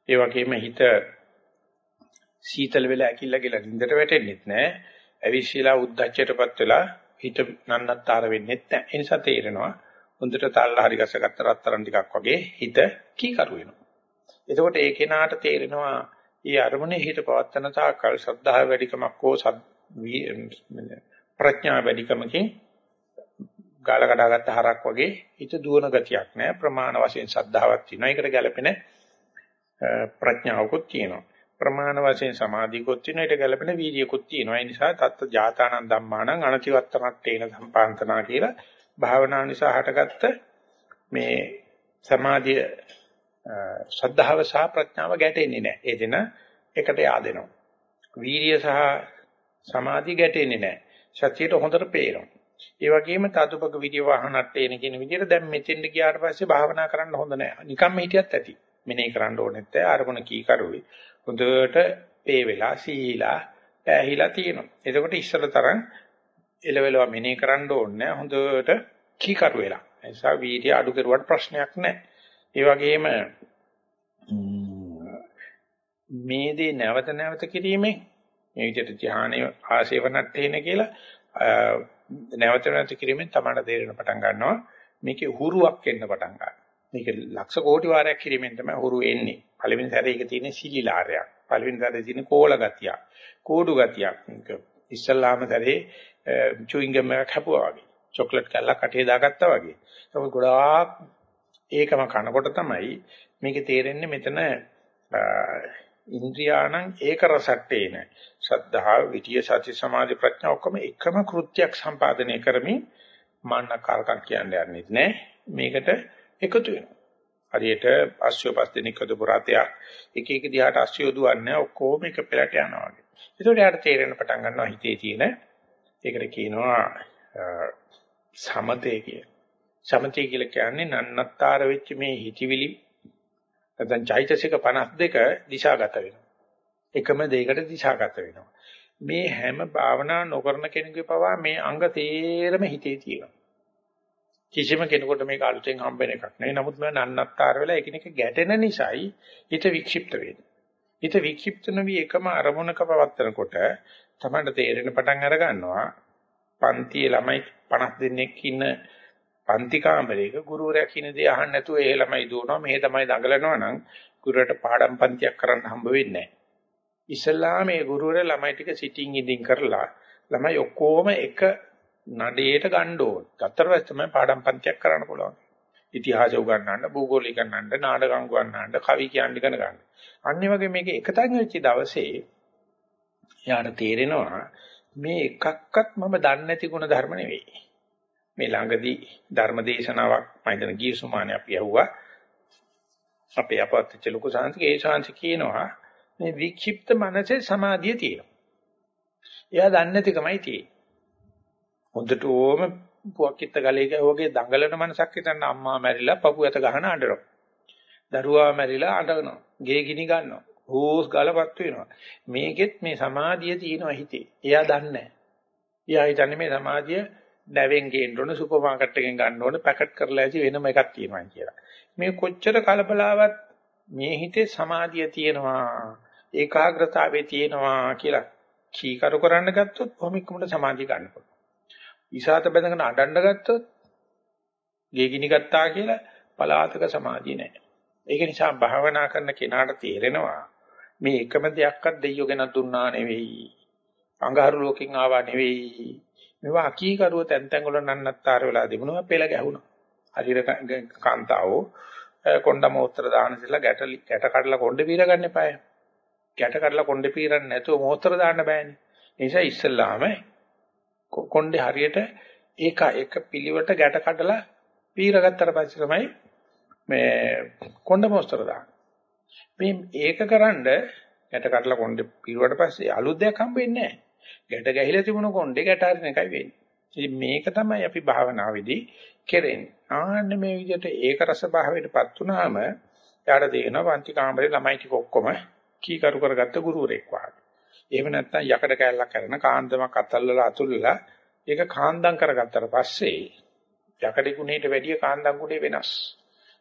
ඒ වගේම හිත සීතල වෙලා ඇකිල්ල ගිලා නින්දට වැටෙන්නෙත් නැහැ. ඇවිස්සීලා උද්දච්චයටපත් වෙලා හිත නන්නත්තර වෙන්නෙත් නැහැ. ඒ නිසා තේරෙනවා හොඳට තල්ලා හරි ගසගත්ත රත්තරන් ටිකක් වගේ හිත කීකරු වෙනවා. එතකොට ඒ කෙනාට තේරෙනවා ඊ අරමුණේ හිත පවත්තන තාකල් ශ්‍රද්ධාව වැඩිකමක් හෝ ප්‍රඥා වැඩිකමකින් ගාල කඩාගත්ත හරක් වගේ හිත දුවන ගතියක් නැහැ ප්‍රමාණ වශයෙන් ශ්‍රද්ධාවක් තියෙනවා ඒකට ගැළපෙන ප්‍රඥාවකුත් තියෙනවා ප්‍රමාණ වශයෙන් සමාධියකුත් තියෙනවා ඊට ගැළපෙන වීර්යකුත් තියෙනවා ඒ නිසා තත්ත ජාතානං ධම්මානං අනතිවත්තනට්ඨේන සම්පාන්තනා කියලා භාවනා නිසා හටගත්ත මේ සමාධිය ශ්‍රද්ධාව සහ ප්‍රඥාව ගැටෙන්නේ නැහැ. ඒ දෙන එකට yaadෙනවා. වීරිය සහ සමාධිය ගැටෙන්නේ නැහැ. සත්‍යයට හොඳට පේනවා. ඒ වගේම තදුපක විදිය වහනට එන කියන විදිහට දැන් මෙතෙන්ට ගියාට පස්සේ භාවනා කරන්න හොඳ නැහැ. නිකම්ම හිටියත් ඇති. මෙනේ කරන්න ඕනෙත් නැහැ. අරමුණ කී කරුවේ. හොඳට පේ වෙලා සීලා පැහිලා තියෙනවා. එතකොට ඉස්සර තරම් එලවෙලව මෙනේ කරන්න ඕනේ නැහැ. හොඳට කී කරු වෙලා. ඒ නිසා වීර්ය අඩු කරුවට ප්‍රශ්නයක් නැහැ. ඒ වගේම මේ දේ නැවත නැවත කිරීමෙන් මේ විදිහට ධ්‍යානය ආශේවනට්ඨේන කියලා නැවත නැවත කිරීමෙන් තමයි තේරෙන පටන් ගන්නවා මේකේ හුරුවක් එන්න පටන් ගන්නවා. මේක ලක්ෂ කෝටි වාරයක් කිරීමෙන් තමයි හුරු එන්නේ. පළවෙනි සැරේ ඒක තියෙන සීලාරයක්. පළවෙනි සැරේ තියෙන කෝල ගතියක්. කෝඩු ගතියක්. මේක ඉස්සල්ලාම සැරේ චුයින්ග් එකක් හැපුවා වගේ. චොක්ලට් කැල්ලක් කටේ දාගත්තා වගේ. ඒක ගොඩාක් ඒකම කනකොට තමයි මේකේ තේරෙන්නේ මෙතන ඉන්ද්‍රියාණං ඒක රසට්ටේන ශ්‍රද්ධාව විටිය සති සමාධි ප්‍රඥා ඔක්කොම එකම කෘත්‍යයක් සම්පාදනය කරමින් මාන්නකාරකම් කියන්නේ යන්නේ මේකට එකතු වෙනවා. හරියට අශ්වය පස් දෙනෙක් හදපු රතයක් එක එක දිහාට අශ්වය දුවන්නේ ඔක්කොම එක පෙළට යනවා වගේ. ඒකට යාට තේරෙන්න පටන් ගන්නවා හිතේ තියෙන ඒකට කියනවා සමතේ කියලා. සමතේ කියලා කියන්නේ නන්නත්තර වෙච්ච මේ හිතවිලි නැත්නම් චෛතසික 52 දිශාගත වෙනවා. එකම දෙයකට දිශාගත වෙනවා. මේ හැම භාවනා නොකරන කෙනෙකුගේ පවා මේ අංග තේරම හිතේ තියෙනවා. කිසිම කෙනෙකුට මේක අලුතෙන් හම්බෙන එකක් නෙවෙයි. නමුත් මම නන්නත්තර වෙලා එකිනෙක ගැටෙන නිසායි හිත වික්ෂිප්ත වෙන්නේ. හිත වික්ෂිප්ත නොවි එකම අරමුණක පවත්නකොට තමයි තේරෙන පටන් අර ගන්නවා. පන්තියේ ළමයි 50 දෙනෙක් ඉන්න පන්ති කාමරයක ගුරුවරයා කියන දේ අහන්න නැතුව ඒ ළමයි දුවනවා මෙහෙ තමයි දඟලනවා නම් ගුරුවරට පාඩම් පන්තියක් කරන්න හම්බ වෙන්නේ නැහැ. ඉස්ලාම මේ ගුරුවරයා ළමයි ටික සිටින් ඉඳින් කරලා ළමයි ඔක්කොම එක නඩේට ගන්න ඕන. ගත්තට තමයි පාඩම් පන්තියක් කරන්න පුළුවන්. ඉතිහාස උගන්වන්න, භූගෝල ඉගෙනන්න, නාටකම් උගන්වන්න, කවි කියන්න ඉගෙන ගන්න. අනිත් වගේ මේක එකතෙන් වෙච්ච දවසේ යාට තේරෙනවා මේ එකක්වත් මම දන්නේ නැති ගුණ ධර්ම නෙවෙයි. මේ ළඟදී ධර්ම දේශනාවක් මම හිතන ගිය සුමානේ අපි ඇහුවා අපේ අපත්‍ච්ච ලොකු සාංශික ඒ ශාංශ කියනවා මේ වික්ෂිප්ත මනසේ සමාධිය තියෙනවා. එයා දන්නේ නැතිකමයි තියෙන්නේ. හොඳට ඕම පුවක්කිට ගලේක වගේ දඟලන මනසක් හිටන්න අම්මා මැරිලා පපු ඇත ගහන අඬනවා. දරුවා මැරිලා අඬනවා. ගේ ගිනි ගන්නවා. හෝස් ගලපත් වෙනවා. මේකෙත් මේ සමාධිය තියෙනවා හිතේ. එයා දන්නේ නැහැ. එයා හිතන්නේ මේ සමාධිය නැවෙන් ගේන්න ඕන සුපර් මාකට් එකෙන් ගන්න ඕන පැකට් කරලා ඇති වෙනම එකක් තියෙනවා කියලා. මේ කොච්චර කලබලාවක් මේ හිතේ සමාධිය තියෙනවා ඒකාග්‍රතාවයේ තියෙනවා කියලා කීකරු කරන්න ගත්තොත් කොහොම ඉක්මනට සමාධිය ගන්න පුළුවන්. ඉසాత බඳගෙන අඬන්න ගත්තොත් ගේගිනි ගත්තා කියලා පලාතක සමාධිය නැහැ. ඒක නිසා භාවනා කරන කෙනාට තේරෙනවා මේ එකම දෙයක්වත් දෙයියෝ ගෙන දුන්නා නෙවෙයි. අඟහරු ලෝකෙන් ආවා නෙවෙයි. මේවා අකීකරුව තැන් තැන් වල නන්නත්තර වෙලා තිබුණා පෙළ ගැහුණා. හරියට කාන්තාවෝ කොණ්ඩම උත්තර දාන ඉස්සලා ගැට ගැට කඩලා කොණ්ඩේ පීර ගන්න එපාය. ගැට කඩලා කොණ්ඩේ පීරන්නේ නැතුව මෝස්තර දාන්න බෑනේ. ඒ නිසා ඉස්සල්ලාම කොණ්ඩේ හරියට ඒක එක පිළිවෙලට ගැට කඩලා පීරගත්තට පස්සේ තමයි මේ කොණ්ඩ මොස්තර දාන්නේ. මේ ඒකකරනද ගැට කඩලා කොණ්ඩ පීරුවට පස්සේ අලුත් දෙයක් හම්බෙන්නේ නැහැ. ගැට ගැහිලා තිබුණ කොණ්ඩේ ගැට අරින එකයි වෙන්නේ. ඉතින් මේක තමයි අපි භාවනාවේදී කෙරෙන්නේ. ආන්න මේ විදිහට ඒක රස භාවයටපත් වුනහම යාට තේරෙනවා පන්ති කාමරේ ළමයි ටික ඔක්කොම කීකරු කරගත්ත ගුරුවරයෙක් වගේ. එහෙම නැත්නම් යකඩ කැල්ලක් කරන කාන්දමක් අතල්ලලා අතුල්ලලා ඒක කාන්දම් කරගත්තට පස්සේ යකඩ ගුණයට වැඩිය කාන්දම් ගුණේ වෙනස්.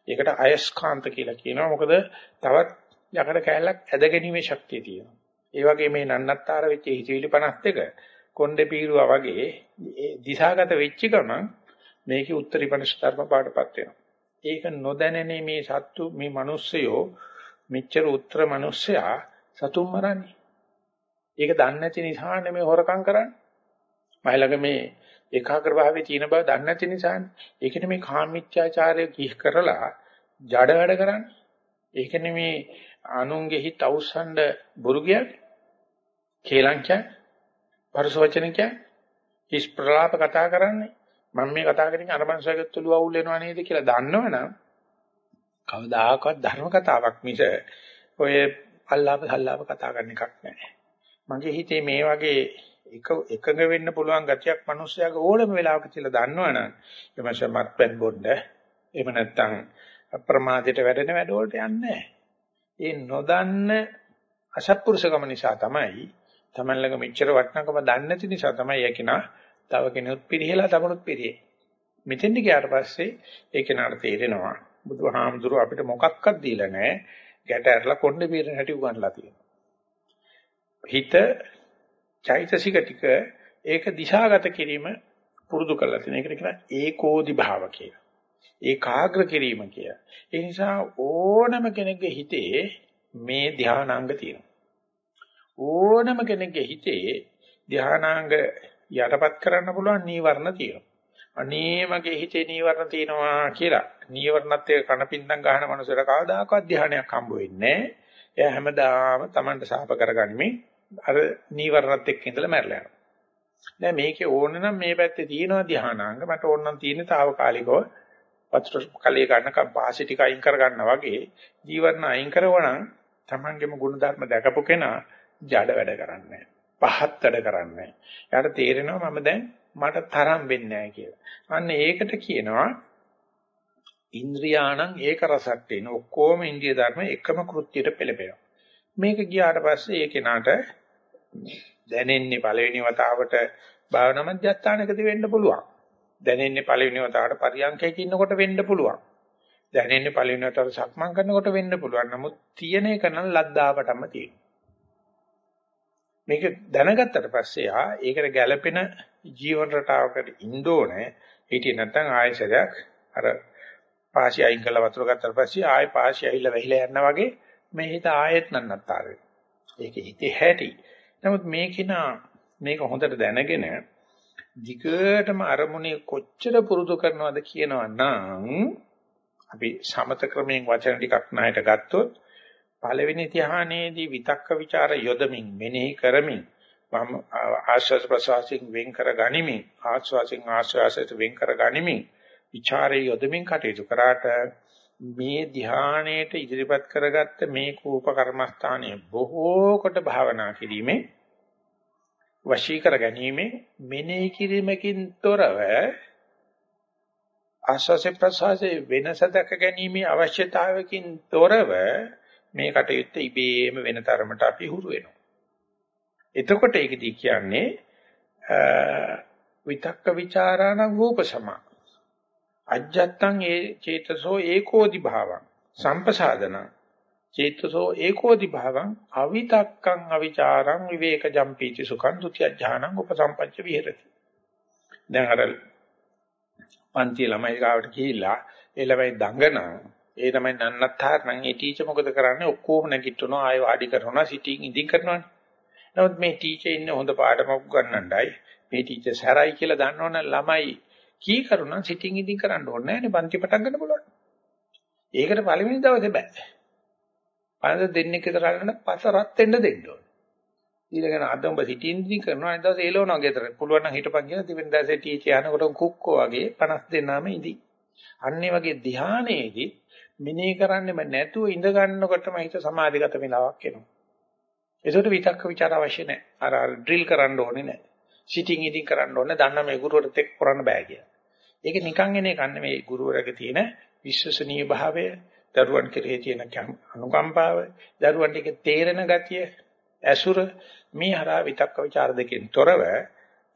ඒකට අයස්කාන්ත කියලා කියනවා. මොකද තවත් යකඩ කැල්ලක් ඇදගැනීමේ ශක්තිය තියෙනවා. ඒ වගේ මේ නන්නත්තර වෙච්ච හිතවිලි 52 කොණ්ඩේ පීරුවා වගේ දිශාගත වෙච්ච ගමන් මේකේ උත්තරීපනිෂ ධර්ම පාඩපත් වෙනවා. ඒක නොදැනනේ මේ සත්තු මේ මිනිස්සයෝ මෙච්චර උත්තර මිනිස්සයා සතුන් මරන්නේ. ඒක දන්නේ නැති නිසානේ මේ හොරකම් කරන්නේ. මයිලක මේ ඒකාග්‍ර භාවයේ තියෙන බව දන්නේ නැති නිසානේ. ඒකනේ මේ කාමීත්‍යාචාරය කිහ කරලා ජඩ වැඩ කරන්නේ. ඒකනේ මේ අනුන්ගේ හිත අවුස්සන්න බොරු කියන්නේ. කේලම් කියන්නේ. පරස වචන කියන්නේ. හිස් ප්‍රලාප කතා කරන්නේ. මම මේ කතා කරන්නේ අර මනුස්සයෙක් තුළු අවුල් වෙනව නේද කියලා දන්නවනම් කවදාකවත් ධර්ම කතාවක් මිස ඔය අල්ලාප සල්ලාප කතා කරන එකක් නෑ. මගේ හිතේ මේ වගේ එක එකඟ වෙන්න පුළුවන් ගතියක් මිනිස්සයාගේ ඕනම වෙලාවක කියලා දන්නවනම් එමස මත්පැන් බොන්න එහෙම නැත්නම් අප්‍රමාදයට වැඩෙන වැඩ වලට යන්නේ ඒ නොදන්න අසත්පුරුෂකම නිසා තමයි Taman ළඟ මෙච්චර වටිනකම දන්නේ නැති නිසා තමයි යකිනා තව කෙනෙකුත් පිරිහෙලා තමනුත් පිරිහේ. මෙතෙන්ට ගියාට පස්සේ ඒ කෙනාට තේරෙනවා බුදුහාමුදුරුව අපිට මොකක්වත් දීලා නැහැ. ගැට ඇරලා කොණ්ඩේ පිරෙන හැටි උගන්ලා තියෙනවා. හිත චෛතසික ටික ඒක දිශාගත කිරීම පුරුදු කරලා තියෙන. ඒකට කියනවා ඒකෝදි භාව කියලා. ඒකාග්‍ර කිරීම කියලා. ඒ නිසා ඕනම කෙනෙකුගේ හිතේ මේ ධානාංග තියෙනවා. ඕනම කෙනෙකුගේ හිතේ ධානාංග යටපත් කරන්න පුළුවන් නීවරණ තියෙනවා. අනේ මගේ හිතේ නීවරණ තියෙනවා කියලා නීවරණත් එක්ක කනපින්දම් ගහන මනුස්සයර කවදාකවත් ධානයක් හම්බ වෙන්නේ නැහැ. එයා හැමදාම Tamanට සාප කරගනිමින් අර නීවරණත් එක්ක ඉඳලා මැරලා යනවා. දැන් මේකේ ඕන නම් මේ පැත්තේ තියෙනවා ධානාංග මට ඕන නම් තියෙන්නේ తాවකාලිකව වතුර කලිය ගන්නකම් පාසි ටික අයින් කර ගන්නවා වගේ ජීවරණ අයින් කරවනම් Tamanගේම ගුණධර්ම දැකපු කෙනා ජඩ වැඩ කරන්නේ පහත් වැඩ කරන්නේ එයාට තේරෙනවා මම දැන් මට තරම් වෙන්නේ නැහැ කියලා. අන්න ඒකට කියනවා ඉන්ද්‍රියාණං ඒක රසට්ටේන ඔක්කොම ඉන්ද්‍රිය ධර්ම එකම කෘත්‍යයට පෙළපෙනවා. මේක ගියාට පස්සේ ඒ කෙනාට දැනෙන්නේ පළවෙනි වතාවට භාවනා මධ්‍යස්ථානකදී වෙන්න පුළුවන්. දැනෙන්නේ පළවෙනි වතාවට පරියන්කයක ඉන්නකොට වෙන්න පුළුවන්. දැනෙන්නේ පළවෙනි වතාවට සක්මන් කරනකොට වෙන්න පුළුවන්. නමුත් තියෙන එක නම් ලද්දාවටම තියෙනවා. මේක දැනගත්තට පස්සේ ආ ඒකට ගැළපෙන ජීවන රටාවකට ඉන්න ඕනේ. හිටියේ නැත්නම් ආයෙසරයක් අර පාසි අයින් කළා වතුර ගත්තාට පස්සේ ආයෙ පාසි ඇවිල්ලා වැහිලා යනවා වගේ මේ හිත ආයෙත් නන්නත්තර වෙනවා. ඒකේ හිතේ හැටි. නමුත් මේකිනා මේක හොඳට දැනගෙන ධිකටම අරමුණේ කොච්චර පුරුදු කරනවද කියනවා නම් අපි සමත ක්‍රමයෙන් වචන ටිකක් ණයට ගත්තොත් පළවෙනි ධ්‍යානයේදී විතක්ක ਵਿਚාර යොදමින් මෙනෙහි කරමින් මම ආශ්වාස ප්‍රශ්වාසයෙන් වෙන් කර ගනිමින් ආශ්වාසයෙන් ආශ්වාසයට වෙන් කර ගනිමින් ਵਿਚාරයේ යොදමින් කටයුතු කරාට මේ ධ්‍යානයට ඉදිරිපත් කරගත්ත මේ කූප කර්මස්ථානය බොහෝ කොට භාවනා කිරීමේ වශී කර ගැනීම මෙනෙහි කිරීමකින් තොරව ආශ්වාස ප්‍රශ්වාසයේ වෙනස දැක ගැනීම අවශ්‍යතාවකින් තොරව මේ කටයුත්ත ඉබේම වෙන තරමට අපි හුරු වෙනවා. එතකොට ඒකදී කියන්නේ විතක්ක ਵਿਚාරාණ ගෝපසම අජ්ජත්තං ඒ චේතසෝ ඒකෝදි භාවං. සම්පසාදන චේතසෝ ඒකෝදි භාවං. අවිතක්කං අවිචාරං විවේක ජම්පීති සුඛං ဒ ුතිය ඥානං උපසම්පච්ච විහෙරති. දැන් අර පන්ති ළමයි ගාවට ගිහිල්ලා ඒ ළමයි දඟනන් ඒ තමයි නන්නත්තර නම් ඒ ටීචර් මොකද කරන්නේ ඔක්කොම නැගිටිනවා ආයෙ වාඩි කරනවා සිටින් ඉඳින් කරනවානේ. නමුත් මේ ටීචර් ඉන්නේ හොඳ පාඩමක් ගන්නණ්ඩයි මේ ටීචර් සැරයි කියලා දන්නවනම් ළමයි කී කරුණා සිටින් ඉඳින් කරන්න ඕනේ නෑනේ පන්ති පටන් ගන්න පුළුවන්. ඒකට පළවෙනි දවසේ බෑ. පළවෙනි දෙන්නෙක් විතර අරගෙන පස්ස රත් වෙන්න දෙන්න ඕනේ. ඊළඟට අද උඹ සිටින් ඉඳින් කරනවා අනිත් දවසේ එළවනවා ගෙදර. පුළුවන් නම් හිටපන් කියලා තිබෙන දවසේ ටීචර් යනකොට කුක්කෝ වගේ 50 දෙනාම ඉඳි. අන්නේ වගේ ධානයේදී මෙනෙහි කරන්නෙම නැතුව ඉඳ ගන්නකොටම හිත සමාධිගත වෙලාවක් එනවා. ඒකට විතක්ක ਵਿਚාර අවශ්‍ය නැහැ. අර අර ඩ්‍රිල් කරන්න ඕනේ නැහැ. සිටින් ඉදින් කරන්න ඕනේ. දන්න මේ ගුරුවරට තෙක් කරන්න බෑ කියලා. ඒක නිකන් එන එකක් නෙමෙයි ගුරුවරගේ තියෙන විශ්වසනීය භාවය, දරුවන් කෙරෙහි තියෙන අනුකම්පාව, දරුවන්ට ඒක තේරෙන ගතිය, ඇසුර මේ හරහා විතක්ක ਵਿਚාර දෙකෙන් තොරව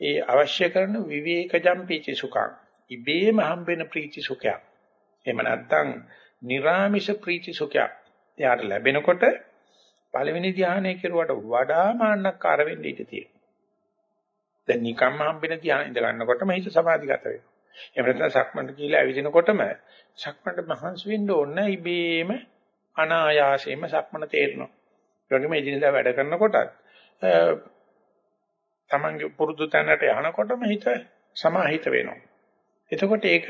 ඒ අවශ්‍ය කරන විවේකජම් පීචි සුඛං ඉබේම හම්බෙන ප්‍රීති සුඛයක්. එහෙම නැත්නම් නිර්ාමිෂ ප්‍රීති සුඛයක්. එයාට ලැබෙනකොට පළවෙනි ධානය කෙරුවට වඩා මාන්නක්කාර වෙන්න ඉඩ තියෙනවා. දැන් නිකම්ම හම්බෙන ධානය ඉඳ ගන්නකොටම හිත සමාධිගත වෙනවා. එහෙම නැත්නම් සක්මන්ට කියලා ඇවිදිනකොටම සක්මන්ට මහන්සි වෙන්න ඕනේ ඉබේම අනායාසයෙන්ම සක්මන තේරෙනවා. ඒ වගේම එදිනදා වැඩ කරනකොටත් තමන්ගේ පුරුදු තැනට යනකොටම හිත සමාහිත වෙනවා. එතකොට ඒක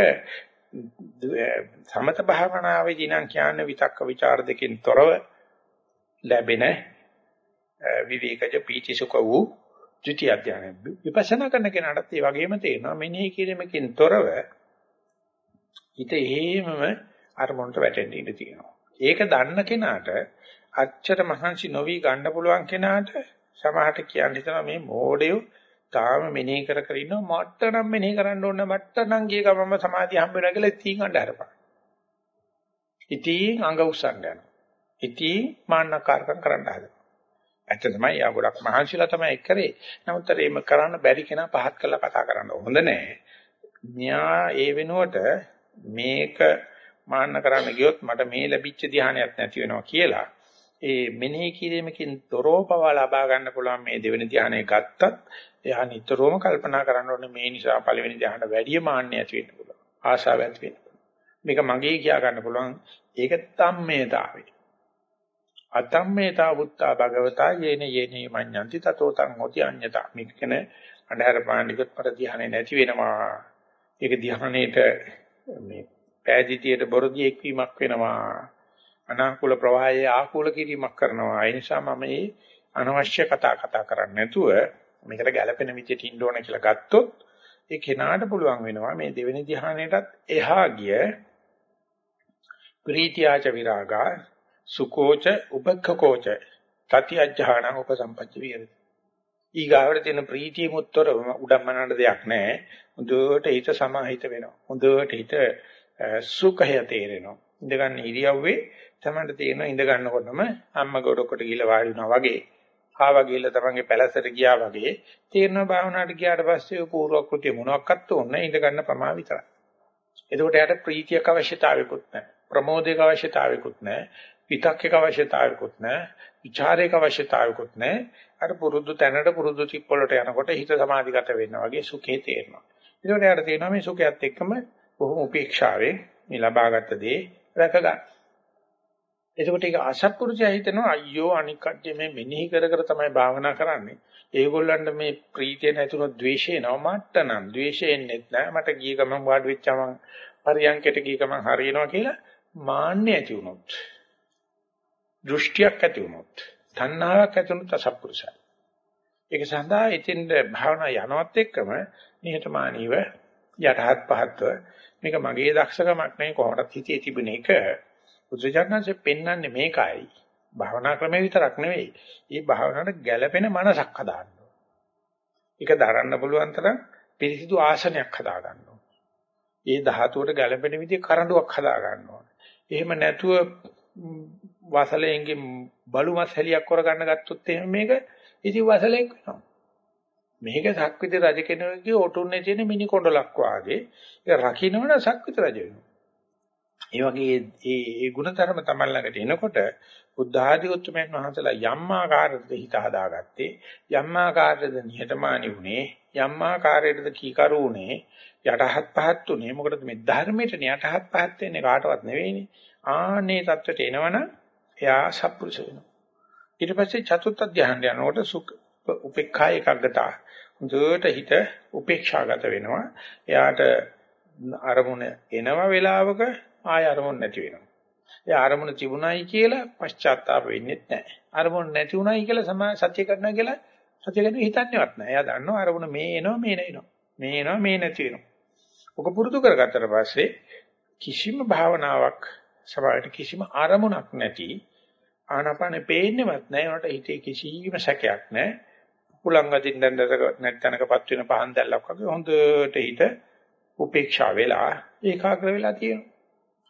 සමත භාවනාවේදී නම් කියන්නේ විතක්ක ਵਿਚාර දෙකෙන් තොරව ලැබෙන විවේකජ පීචි සුඛ වූ ද්විතිය අධ්‍යයනය. විපස්සනා කරන කෙනාටත් ඒ වගේම තේරෙනවා මෙනෙහි කිරීමකින් තොරව හිත එහෙමම අරමුණට වැටෙන්න ඉඩ තියෙනවා. ඒක දන්න කෙනාට අච්චර මහන්සි නොවි ගන්න පුළුවන් කෙනාට සමහරට කියන්න හිතනවා මේ මෝඩයෝ තාම මෙනෙහි කර කර ඉන්නවා මට නම් මෙනෙහි කරන්න ඕන මට නම් ගිය ගමම සමාධිය හම්බ වෙනවා කියලා ඉතින් අඬ හරපා. ඉතින් අඟ උස්සන්න යනවා. ඉතින් මාන්නකාරකම් කරන්න හදනවා. ඇත්ත තමයි යා ගොඩක් මහන්සිලා තමයි කරේ. නමුත් අර එහෙම කරන්න බැරි කෙනා පහත් කළා කතා කරන්න හොඳ නෑ. මෙයා ඒ වෙනුවට මේක මාන්න කරන්න ගියොත් මට මේ ලැබිච්ච ධානයක් නැති වෙනවා කියලා ඒ මෙනෙහි කිරීමකින් තොරව පවා ලබා ගන්න පුළුවන් මේ දෙවෙනි ධානය ගත්තත් එයා නිතරම කල්පනා කරන්න ඕනේ මේ නිසා පළවෙනි ධානයට වැඩිය මාන්නය ඇති වෙන්න පුළුවන් ආශාව ඇති වෙන්න මේක මගේ කියා ගන්න පුළුවන්. ඒක තම්මේතාවය අතම්මේතා වුත්තා භගවතා යේන යේනේ මඤ්ඤන්ති තතෝ තං හොති අඤ්ඤතා. මේක කියන අන්ධහර පාණ්ඩිකත් මට ධානය නැති වෙනවා. ඒක ධානයේට මේ පෑදිතියට බොරදී එක්වීමක් වෙනවා. අනාකූල ප්‍රවාහයේ ආකූල කිරීමක් කරනවා. ඒ නිසා මම මේ අනවශ්‍ය කතා කතා කරන්නේ නැතුව මේකට ගැළපෙන විදිහට ඉන්න ඕන කියලා ගත්තොත් ඒ කෙනාට පුළුවන් වෙනවා මේ දෙවෙනි ධ්‍යානයටත් එහා ගිය ප්‍රීතියාච විරාගා සුකෝච උපක්ඛකෝච තති අජ්ජහාන උපසම්පච්ච විහෙරති. ඊගාවට තියෙන ප්‍රීතිය මුත්තර උඩම්මනට දෙයක් නැහැ. හොඳට හිත සමාහිත වෙනවා. හොඳට හිත සුඛය තේරෙනවා. ඉඳගන්න ඉරියව්වේ තමන්ට තේරෙනවා ඉඳ ගන්නකොටම අම්මා ගොඩකට ගිහලා වාඩි වුණා වගේ ආවා ගිහලා තමන්ගේ පැලසට ගියා වගේ තේරෙනවා භාවනාවට ගියාට පස්සේ පූර්ව කෘත්‍ය මොනක්වත් ඕනේ ඉඳ ගන්න ප්‍රමා විතරයි. එතකොට යාට ප්‍රීතියක අවශ්‍යතාවයකුත් නැහැ. ප්‍රමෝදයක අවශ්‍යතාවයකුත් නැහැ. විතක්කයක අවශ්‍යතාවයකුත් නැහැ. ਵਿਚාරයක අවශ්‍යතාවයකුත් නැහැ. අර පුරුදු තැනට පුරුදු තිප් වලට යනකොට හිත සමාධිගත වෙනවා වගේ සුඛේ තේරෙනවා. එතකොට යාට තේරෙනවා මේ සුඛයත් එක්කම බොහොම උපේක්ෂාවෙන් මේ ලබාගත් දේ රැක ගන්න. එතකොට ඒක අසත්පුරුෂයා හිතනවා අයියෝ අනික් කට්ටිය මේ මෙනෙහි කර කර තමයි භාවනා කරන්නේ. ඒගොල්ලන්ට මේ ප්‍රීතිය නැතුනොත් ද්වේෂය එනවා මට නම් ද්වේෂය එන්නේ නැහැ. මට ගිය ගමන් වාඩි වෙච්චම පරියන්කයට ගිය ගමන් හරියනවා කියලා මාන්නය ඇති වුණොත්. දෘෂ්ටියක් ඇති වුණොත්, තණ්හාවක් ඇති වුණොත් අසත්පුරුෂයි. ඒක සඳහා ඉතින් භාවනා යනවත් එක්කම නිහතමානීව යටහත් පහත්ව මේක මගේ දක්ෂකමක් නෙවෙයි කොහොමද හිතේ තිබුණ එක බුදුජානනාංශයෙන් පෙන්වන්නේ මේකයි. භාවනා ක්‍රමේ විතරක් නෙවෙයි. මේ භාවනාවට ගැළපෙන මනසක් හදාගන්න ඕන. ඒක දරන්න පුළුවන් තරම් පිරිසිදු ආසනයක් හදාගන්න ඕන. ඒ ධාතුවට ගැළපෙන විදිහ කරඬුවක් හදාගන්න ඕන. එහෙම නැතුව වසලෙන්ගේ බලු මස් හැලියක් කරගන්න ගත්තොත් එහෙම මේක ඉති වසලෙක් වෙනවා. මේක සක්විති රජ කෙනෙකුගේ ඔටුන්නේ තියෙන මිනි කොණ්ඩලක් වාගේ ඒක රකින්නවන සක්විති රජ වෙනවා. ඒ වගේ ඒ ඒ ಗುಣධර්ම තමයි ළඟට එනකොට බුද්ධ ආදී උතුමයන් වහන්සේලා යම් ආකාරයකට හිත හදාගත්තේ යම් ආකාරයකද නිහතමානී වුණේ යම් ආකාරයකද කීකරු වුණේ යටහත් පහත් වුණේ. මොකටද මේ ධර්මයට යටහත් පහත් වෙන්නේ? කාටවත් නෙවෙයිනේ. ආනේ தත්වට එනවනම් එයා සත්පුරුෂ වෙනවා. ඊට පස්සේ චතුත් අධ්‍යාහණය යනකොට සුඛ උපේක්ඛා එකග්ගතා හොඳට හිත උපේක්ෂාගත වෙනවා. එයාට අරමුණ එනව වෙලාවක ආය අරමුණ නැති වෙනවා. ඒ අරමුණ තිබුණයි කියලා පශ්චාත්තාප වෙන්නේ නැහැ. අරමුණ නැති උනායි කියලා සමා සත්‍ය කරනවා කියලා සතිය ගැන හිතන්නේවත් නැහැ. එයා දන්නවා අරමුණ මේ එනවා මේ නැිනවා. මේ එනවා මේ නැති වෙනවා. ඔක පුරුදු කරගත්තට පස්සේ කිසිම භාවනාවක් සමාජයට කිසිම ආරමුණක් නැති ආනාපානෙ පේන්නේවත් නැහැ. උනට හිතේ කිසිම සැකයක් නැහැ. පුලං අදින් නැත්නම්කපත් වෙන පහන් දැල්ලක් වගේ හොඳට හිත උපේක්ෂා වෙලා ඒකාග්‍ර වෙලා තියෙනවා.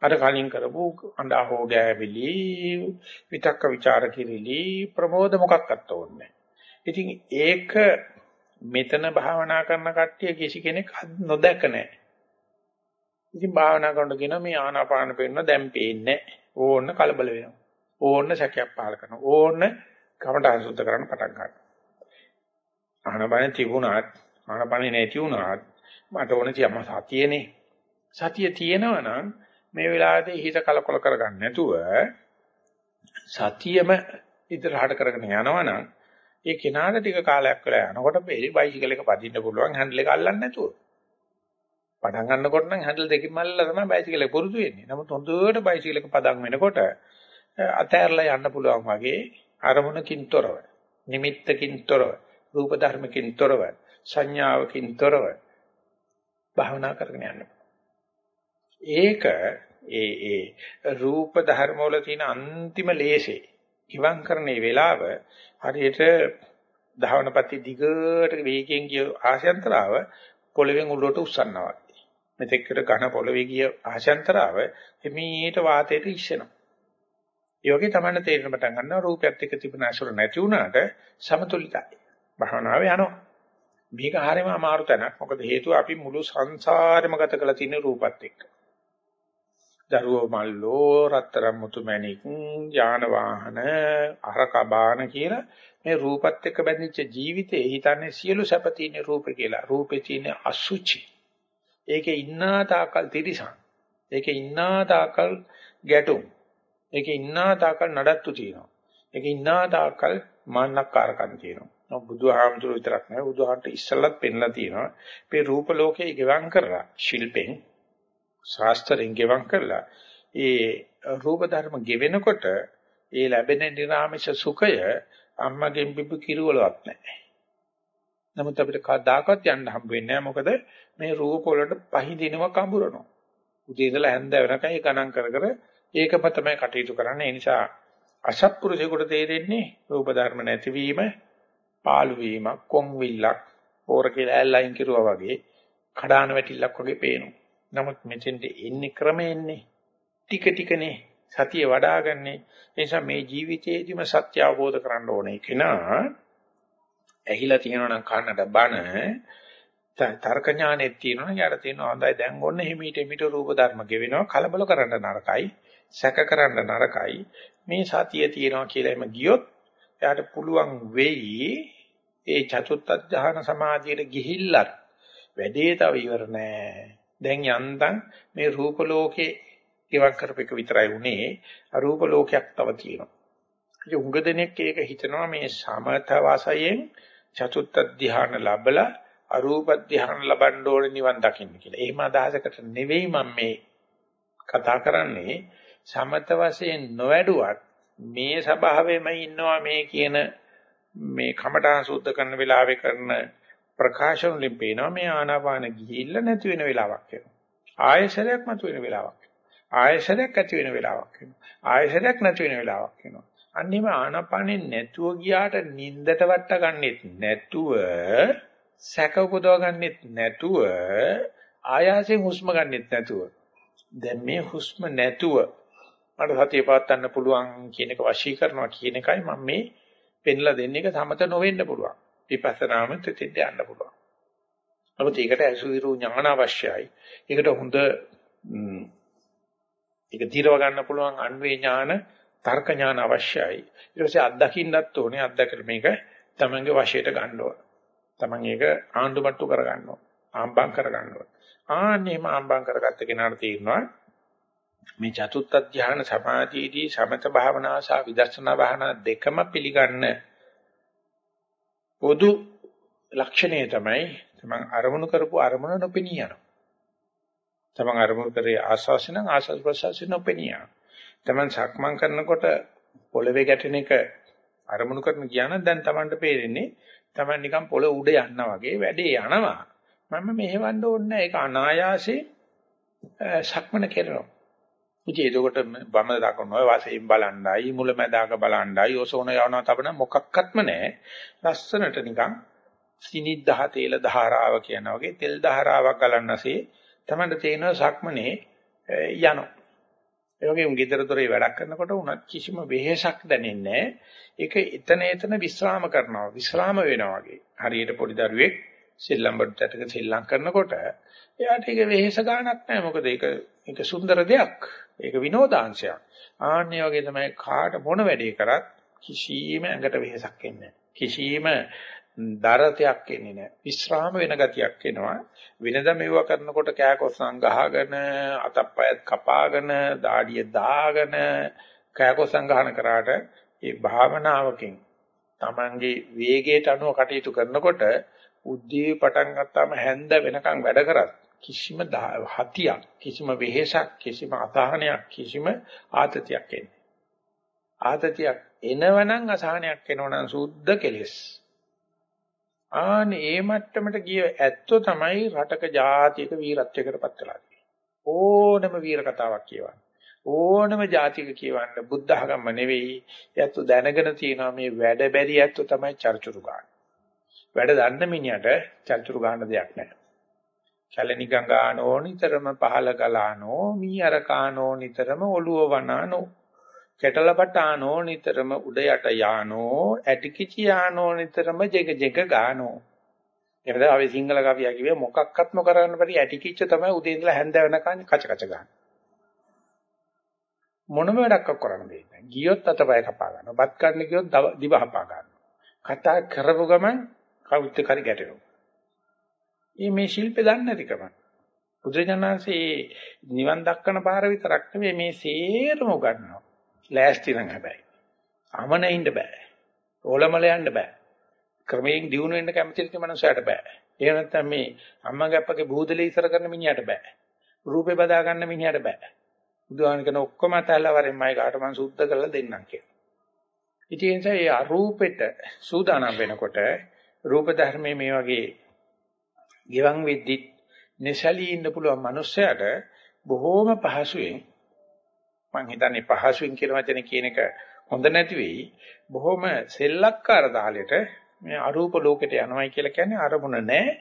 අර කලින් කරපු අඬා හෝ ගෑවිලි විතක්ක ਵਿਚාර කිරිලි ප්‍රමෝද මොකක්වත් ඕනේ ඉතින් ඒක මෙතන භාවනා කරන කට්ටිය කිසි කෙනෙක් නොදැක නැහැ. ඉතින් භාවනා කරනකොට කියන මේ ආනාපාන පේන්න දැන් පේන්නේ ඕන්න කලබල වෙනවා. ඕන්න සැකයක් පහල කරනවා. ඕන්න කමට අසුද්ධ කරන්න පටන් ගන්නවා. ආනාපාන තිබුණාත් ආනාපාන නැති වුණාත් මට ඕන තියම සතියනේ. සතිය තියෙනවා නම් මේ වෙලාවේදී හිත කලකොල කරගන්න නැතුව සතියම ඉදිරියට කරගෙන යනවනම් ඒ කෙනාට ටික කාලයක් වෙලා යනකොට බෙරි බයිසිකල් එක පදින්න පුළුවන් හැන්ඩල් එක අල්ලන්නේ නැතුව. පටන් ගන්නකොට නම් හැන්ඩල් දෙකකින් අල්ලලා තමයි බයිසිකල් එක පුරුදු වෙන්නේ. නමුත් හොඳට බයිසිකල් එක පදම් වෙනකොට අතෑරලා යන්න පුළුවන් වගේ අරමුණකින් තොරව, නිමිත්තකින් තොරව, රූප ධර්මකින් තොරව, සංඥාවකින් තොරව භාවනා කරගෙන යන්න. ඒක ඒ ඒ රූප ධර්ම වල තියෙන අන්තිම ලේසේ ඉවන් කරන්නේ වෙලාව හරියට ධාවනපති දිගට වේගයෙන් ගිය ආශයන්තරාව පොළවෙන් උඩට උස්සනවා වගේ. මෙතෙක්කට ඝන පොළවේ ගිය ආශයන්තරාව හිමීට වාතයට ඉස්සෙනවා. ඒ වගේ තමයි තේරෙන පටන් ගන්නවා රූපයත් එක්ක තිබුණ අසුර නැති වුණාට සමතුලිතයි. භාවනාව යනවා. මේක හරියම අමාරු තැනක්. මොකද හේතුව අපි මුළු සංසාරෙම ගත කරලා තියෙන රූපත් එක්ක. දරුවෝ මල්ලෝ රත්තරන් මුතුමැණික් යාන වාහන අරකබාන කියලා මේ රූපත් එක්ක බැඳිච්ච ජීවිතේ හිතන්නේ සියලු සැප තියෙන රූපේ කියලා. රූපේ තියෙන අසුචි. ඒකේ ඉන්නා තාකල් තිරිසන්. ඒකේ ඉන්නා තාකල් ගැටුම්. ඒකේ ඉන්නා තාකල් නඩත්තු තියෙනවා. ඒකේ ඉන්නා තාකල් මාන්නක්කාරකම් තියෙනවා. බුදුහාමුදුරු විතරක් නෙවෙයි බුදුහාන්ට ඉස්සලත් පෙන්ලා තියෙනවා. මේ රූප ලෝකේ ගෙවම් කරලා ශිල්පෙන් ශාස්ත්‍රයෙන් ගෙවම් කරලා ඒ රූප ධර්ම ගෙවෙනකොට ඒ ලැබෙන නිර්ආමිෂ සුඛය අම්මගෙන් බිබු කිරුවලවත් නැහැ. නමුත් අපිට කවදාකවත් යන්න හම්බ වෙන්නේ නැහැ මොකද මේ රූප වලට පහඳිනව කඹරනවා. උදේ ඉඳලා හැන්ද වෙනකන් ඒ ගණන් කර කර ඒකම තමයි කටයුතු කරන්නේ. ඒ නිසා අසත්පුරුෂයෙකුට තේරෙන්නේ රූප ධර්ම නැතිවීම, පාළු වීමක්, කොන් විල්ලක්, පෝර කියලා ඇල්ලයින් කිරුවා වගේ කඩාන වැටිල්ලක් වගේ පේනවා. නමුත් මෙතෙන්ට එන්නේ ක්‍රමයෙන්නේ. ටික ටිකනේ සතිය වඩ아가න්නේ. ඒ නිසා මේ ජීවිතයේදීම සත්‍ය අවබෝධ කරගන්න ඕනේ කෙනා ඇහිලා තියෙනවා නම් කන්නට බන. තර්ක ඥානෙත් තියෙනවා නම් යාට තියෙනවා හොඳයි. දැන් ඔන්න හිමීට හිමීට රූප ධර්ම ගෙවෙනවා. කලබල කරන්න නරකයි. සැක කරන්න නරකයි. මේ සතිය තියෙනවා කියලා එම ගියොත් එයාට පුළුවන් වෙයි ඒ චතුත්ථ ධාන සමාධියට ගිහිල්ලත් වැඩේ තව ඉවර නෑ. දැන් යන්තම් මේ රූප ලෝකේ ඉවක් කරපෙක විතරයි උනේ. අරූප ලෝකයක් තව තියෙනවා. ඉතින් උඟ දෙනෙක් ඒක හිතනවා මේ සමත වාසයෙන් චතුත්ථ ධාන ලැබලා අරූප ධාන ලබන්න ඕනේ නිවන් දකින්න කියලා. එහෙම අදහසකට නෙවෙයි මම මේ කතා කරන්නේ. සමත වශයෙන් නොවැඩුවත් මේ ස්වභාවයෙම ඉන්නවා මේ කියන මේ කමඨාන් සුද්ධ කරන වෙලාවේ කරන ප්‍රකාශන වලින් පේනවා මේ ආනාපාන ගිහිල්ලා නැති වෙන වෙලාවක් එනවා. ආයශරයක් මත වෙන වෙලාවක්. ආයශරයක් ඇති වෙන වෙලාවක් එනවා. ආයශරයක් නැති වෙන වෙලාවක් එනවා. අන්නේම ආනාපානෙ නැතුව ගියාට නින්දට වට ගන්නෙත් නැතුව සැක උපදව ගන්නෙත් නැතුව ආයාසයෙන් හුස්ම ගන්නෙත් නැතුව දැන් මේ හුස්ම නැතුව මට සතිය පවත්වන්න පුළුවන් කියන එක වශී කරනවා කියන එකයි මම මේ පෙන්ලා දෙන්නේ එක සමත නොවෙන්න පුළුවන්. විපස්සනාම තෙතෙන්ද යන්න පුළුවන්. නමුත් ඒකට අසුවිරු ඥාන අවශ්‍යයි. ඒකට හොඳ ඒක తీරව ගන්න පුළුවන් අන්වේ ඥාන, තර්ක ඥාන අවශ්‍යයි. ඊට පස්සේ අත්දකින්නත් ඕනේ. අත්දකලා මේක තමන්ගේ වශයට ගන්න ඕන. තමන් ඒක ආණ්ඩුමට්ටු කර ගන්න ඕන. ආම්බම් කර ගන්න ඕන. ආන්නේම ආම්බම් කරගත්ත කෙනාට තේරෙනවා මේ චතුත්ථ ධ්‍යාන සමාධියේදී සමත භාවනාව සහ විදර්ශනා භාවනා දෙකම පිළිගන්න පොදු ලක්ෂණය තමයි තමන් අරමුණු කරපු අරමුණ නොපෙනී යනවා. තමන් අරමුණු කරේ ආස්වාසි නම් ආස්වාස් ප්‍රසවාසි නොපෙනී යනවා. තමන් සක්මන් කරනකොට පොළවේ ගැටෙන එක අරමුණු කරන කියන දැන් තමන්ට පේන්නේ තමයි නිකන් පොළ උඩ යනවා වගේ වැඩේ යනවා. මම මෙහෙවන්න ඕනේ නැහැ. ඒක අනායාසේ සක්මන කරනවා. ඉතින් එතකොට වම දකුණ ඔය වශයෙන් බලණ්ඩයි මුලැමැදාක බලණ්ඩයි ඔසෝන යවනවා තබන මොකක්වත්ම නැහැ. ලස්සනට නිකන් සිනිද්දහ තේල ධාරාව කියන වගේ තෙල් ධාරාවක් ගලන්නසේ තමයි තේනවා සක්මනේ යනවා. ඒ වගේම ගෙදර දොරේ වැඩක් කරනකොට උනත් කිසිම වෙහෙසක් දැනෙන්නේ නැහැ. ඒක එතන එතන විස්්‍රාම කරනවා. විස්්‍රාම වෙනවා වගේ. හරියට පොඩි දරුවෙක් සෙල්ලම් බඩටක සෙල්ලම් කරනකොට එයාට ඒක වෙහෙස ගන්නක් නැහැ. මොකද ඒක ඒක සුන්දර දෙයක්. ඒක විනෝදාංශයක්. ආන්නේ වගේ තමයි කාට මොන වැඩේ කරත් කිසිම ඇඟට වෙහෙසක් එන්නේ කිසිම දරතයක් එන්නේ නැහැ. විස්්‍රාම වෙන ගතියක් එනවා. වෙනදා මේවා කරනකොට කෑකොස්සන් ගහගෙන අතප්පයත් කපාගෙන දාඩිය දාගෙන කෑකොස්සන් ගහන කරාට ඒ භාවනාවකින් Tamange වේගයට අනුව කටයුතු කරනකොට උද්දී පටන් ගත්තාම හැන්ද වෙනකන් වැඩ කරත් කිසිම හතියක් කිසිම වෙහෙසක් කිසිම අසහනයක් කිසිම ආතතියක් එන්නේ ආතතියක් එනවනම් අසහනයක් එනවනම් සුද්ධ කෙලෙස් ආනේ ඒ මට්ටමට ගිය ඇත්තෝ තමයි රටක ජාතියක වීරත්වයකටපත් වෙලා තියෙන්නේ. ඕනම වීර කතාවක් කියවන්න. ඕනම ජාතික කියවන්න බුද්ධ ආගම නෙවෙයි. ඇත්තෝ දැනගෙන තියෙනවා මේ වැඩ බැරි ඇත්තෝ තමයි චර්චුරු ගන්න. වැඩ දන්න මිනිහට චර්චුරු ගන්න දෙයක් නැහැ. කැලණි ගංගානෝ නිතරම පහල ගලානෝ මී අර කානෝ නිතරම ඔළුව වනානෝ කෙටලපටානෝ නිතරම උඩ යට යානෝ ඇටිකිචි යානෝ නිතරම ජෙග ජෙග ගානෝ එහෙමද අපි සිංහල කවියා කිව්වේ මොකක්වත්ම කරන්න බැරි ඇටිකිච්ච තමයි උදේ ඉඳලා හැන්ද වෙනකන් කච කච ගන්න. මොනම වැඩක් කරන්න දෙන්නේ නැහැ. ගියොත් අතපය කපා ගන්නවා. බත් කන්න ගියොත් දිව හපා ගන්නවා. කතා කරපු ගමන් කවුත් කරි ගැටෙනවා. මේ ශිල්පේ දන්නේ නැතිකම බුදුරජාණන්සේ නිවන් දක්කන පාර විතරක් නෙමෙයි මේ සේරම උගන්වනවා ලෑස්ති නම් හැබැයි. අමන ඉන්න බෑ. ඕලමල යන්න බෑ. ක්‍රමයෙන් දිනු වෙන්න කැමති නැති මනුස්සයට බෑ. ඒ නැත්තම් මේ අම්මගේ අප්පගේ බූදලේ ඉස්සර කරන මිනිහට බෑ. රූපේ බදා ගන්න මිනිහට බෑ. බුදුහාම කියන ඔක්කොම තැල්ලා වරෙන් මයි කාට මං සුද්ධ කරලා දෙන්නම් කියලා. ඉතින් ඒ නිසා මේ අරූපෙට සූදානම් වෙනකොට රූප ධර්මයේ මේ වගේ ගිවන් වෙද්දි නැසලී ඉන්න පුළුවන් මනුස්සයට බොහෝම පහසුවෙන් මම හිතන්නේ පහසුවෙන් කියන වචනේ කියන එක හොඳ නැති වෙයි. බොහොම සෙල්ලක්කාර තාලෙට මේ අරූප ලෝකෙට යනවයි කියලා කියන්නේ අරමුණ නැහැ.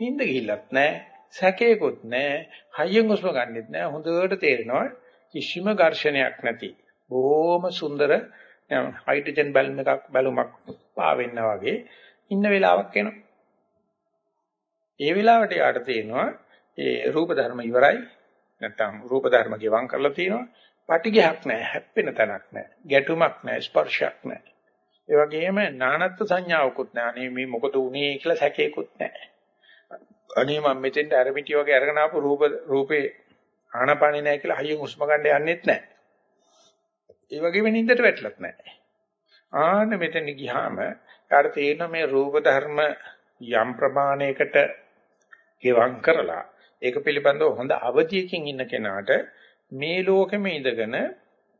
නිින්ද ගිහිල්ලත් නැහැ. සැකේකුත් නැහැ. හයියෙන් හුස්ම ගන්නෙත් නැහැ. හොඳට තේරෙනවා කිසිම ඝර්ෂණයක් නැති. බොහොම සුන්දර හයිඩ්‍රජන් බැලුම් එකක් බැලුමක් පාවෙන්න වගේ ඉන්න වෙලාවක් එනවා. ඒ වෙලාවට යාට තේනවා ඒ රූප ධර්ම ඉවරයි. නැත්තම් රූප ධර්ම ගෙවම් කරලා තියෙනවා. පටිඝයක් නැහැ, හැප්පෙන තැනක් නැහැ, ගැටුමක් නැහැ, ස්පර්ශයක් නැහැ. ඒ වගේම නානත්ත් සංඥාවකුත් නැහැ. අනේ මේ මොකද වුනේ කියලා සැකේකුත් නැහැ. අනේ මම මෙතෙන්ට අරමිටිය වගේ අරගෙන ආපු රූප රූපේ ආනපානේ නැහැ කියලා හයියෙන් හුස්ම ගන්න යන්නෙත් නැහැ. ඒ වගේම නිින්දට වැටලත් නැහැ. ආන්න මෙතන ගියාම යාට තේරෙන මේ රූප ධර්ම යම් ප්‍රමාණයකට ගෙවම් කරලා ඒක පිළිබඳව හොඳ අවධියකින් ඉන්න කෙනාට මේ ලෝකෙම ඉඳගෙන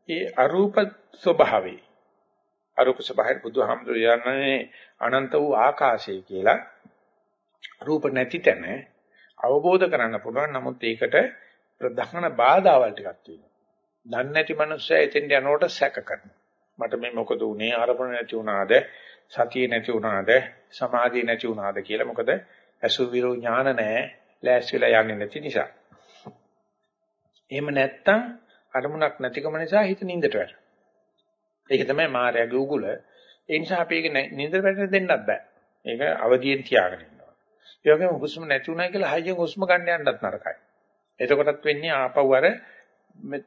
ඒ අරූප ස්වභාවේ අරූප ස්වභාවය බුදුහාමුදුරනේ අනන්ත වූ ආකාශය කියලා රූප නැති තැන අවබෝධ කරන්න පුළුවන්. නමුත් ඒකට ප්‍රධාන බාධාවල් ටිකක් තියෙනවා. දන්නේ නැති මනුස්සය එතෙන්ට යනකොට සැක කරනවා. මට මේ මොකද උනේ? අරමුණ නැති වුණාද? සතිය නැති වුණාද? සමාධිය නැති වුණාද කියලා මොකද? අසු විරෝ ඥාන නැහැ ලෑස්තිලා යන්නේ නැති නිසා. එහෙම නැත්තම් අරමුණක් නැතිකම නිසා හිත නින්දට වැටෙනවා. ඒක තමයි මායාවේ උගුල. ඒ නිසා අපි ඒක නින්දට වැටෙන්න දෙන්නත් බෑ. ඒක අවදියෙන් තියාගෙන ඉන්නවා. ඒ වගේම හුස්ම නැති උනායි කියලා හයියෙන් හුස්ම ගන්න යන්නත් නරකයි. එතකොටත් වෙන්නේ ආපහු අර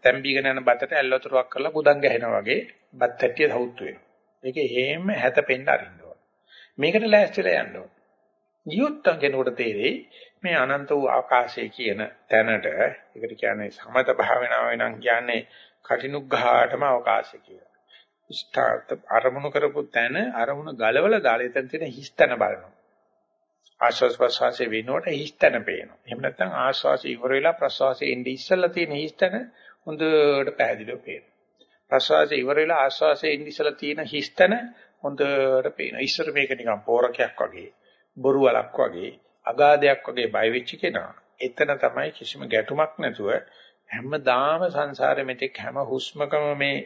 තැම්බීගෙන යන බතට ඇල්ලතුරක් කරලා කුදන් ගහනවා වගේ බත් හැටිය සවුත් වෙනවා. ඒක හේම හැතපෙන්න අරින්න ඕන. මේකට ලෑස්තිලා යන්න ඕන. ගියොත් කෙනෙකුට තේරෙයි මේ අනන්ත වූ ආකාශය කියන තැනට ඒකට කියන්නේ සමත භාවනාව වෙනම් කියන්නේ කටිනුග්ඝාටම අවකාශය කියලා. ස්ථාර්ත අරමුණු කරපු තැන අරමුණ ගලවලා දාලා එතන තියෙන හිස්තන බලනවා. ආශ්වාස ප්‍රශ්වාසයේ වෙනකොට හිස්තන පේනවා. එහෙම නැත්නම් ආශ්වාසය ඉවර වෙලා ප්‍රශ්වාසයේ ඉඳි ඉස්සලා තියෙන හිස්තන හොඳට පැහැදිලිව පේනවා. ප්‍රශ්වාසය ඉවර වෙලා ආශ්වාසයේ ඉඳි ඉස්සලා තියෙන හිස්තන හොඳට පේනවා. ඉස්සර මේක නිකන් පෝරකයක් වගේ, බොරු වලක් වගේ, අගාධයක් වගේ බය වෙච්ච කෙනා. එතන තමයි කිසිම ගැටුමක් නැතුව හැමදාම සංසාරෙ මෙතෙක් හැම හුස්මකම මේ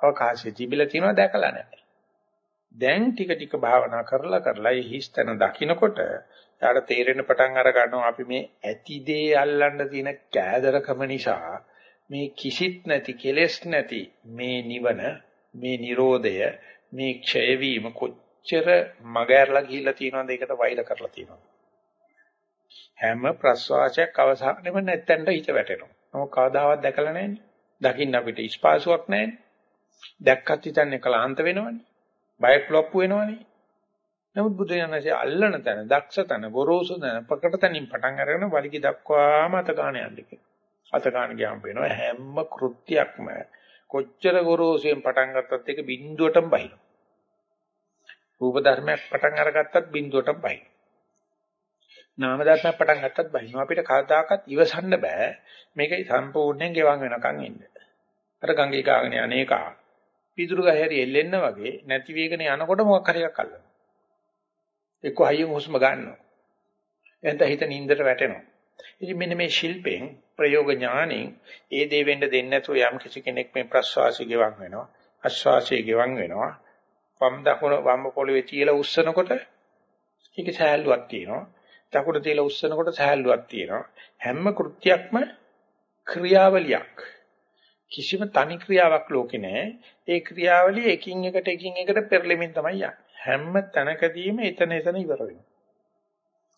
අවකාශය තිබිලා තියෙනවා දැකලා නැහැ. දැන් ටික ටික භාවනා කරලා කරලා මේ හිස්තන දකින්නකොට යාට තේරෙන පටන් අර ගන්නවා අපි මේ ඇති දේ අල්ලන්න තියෙන කෑදරකම නිසා මේ කිසිත් නැති කෙලෙස් නැති මේ නිවන මේ Nirodhaය මේ ක්ෂය වීම කොච්චර මගහැරලා ගිහිල්ලා තියෙනවද ඒකට වෛර කරලා තියෙනවා. හැම ප්‍රස්වාසයක් අවසානෙම නැත්තෙන්ට හිත වැටෙනවා. මොකක් කවදාවත් දැකලා නැන්නේ දකින්න අපිට ස්පාසුවක් නැන්නේ දැක්කත් හිතන්නේ කලාන්ත වෙනවනේ. බය ෆ්ලොප් වෙනවනේ. නමුත් බුදුරජාණන්සේ අල්ලන තැන, දක්ෂ තැන, ගොරෝසු තැන, ප්‍රකට තැනින් පටන් අරගෙන වලිගි දක්වාම අත ගන්න යන්නේ කියලා. අත ගන්න ගියාම වෙනවා හැම කෘත්‍යයක්ම කොච්චර ගොරෝසුෙන් පටන් ගත්තත් ඒක බිඳුවටම බහිනවා. රූප ධර්මයක් පටන් අරගත්තත් බිඳුවටම බහිනවා. නාම ධර්මයක් පටන් ගත්තත් බහිනවා. අපිට කවදාකවත් ඉවසන්න බෑ. මේකයි සම්පූර්ණයෙන් ගෙවන් වෙනකන් ඉන්න. අර ගංගේ ගාගෙන අනේකා පිටුරු ගහරි එල්ලෙන්න වගේ නැති වේගන යනකොට මොකක් හරි එකක් අල්ලනවා. එක්ක හයියෙන් හුස්ම ගන්නවා. එතන හිත නින්දට වැටෙනවා. ඉතින් මෙන්න මේ ශිල්පෙන් ප්‍රයෝග ඥාණයෙන් ඒ දේ වෙන්න දෙන්නේ නැතුව යම් කිසි කෙනෙක් මේ ප්‍රස්වාසය ගෙවන් වෙනවා. ආශ්වාසය ගෙවන් වෙනවා. වම් දකුණ වම් පොළවේ තියලා උස්සනකොට ඒක සහැල්ලුවක් තියෙනවා. දකුණ තියලා උස්සනකොට සහැල්ලුවක් තියෙනවා. හැම කෘත්‍යයක්ම ක්‍රියාවලියක්. කිසිම තනි ක්‍රියාවක් ලෝකේ නැහැ. ඒ ක්‍රියාවලිය එකින් එකට එකින් එකට පෙරලෙමින් තමයි යන්නේ. හැම තැනකදීම එතන එතන ඉවර වෙනවා.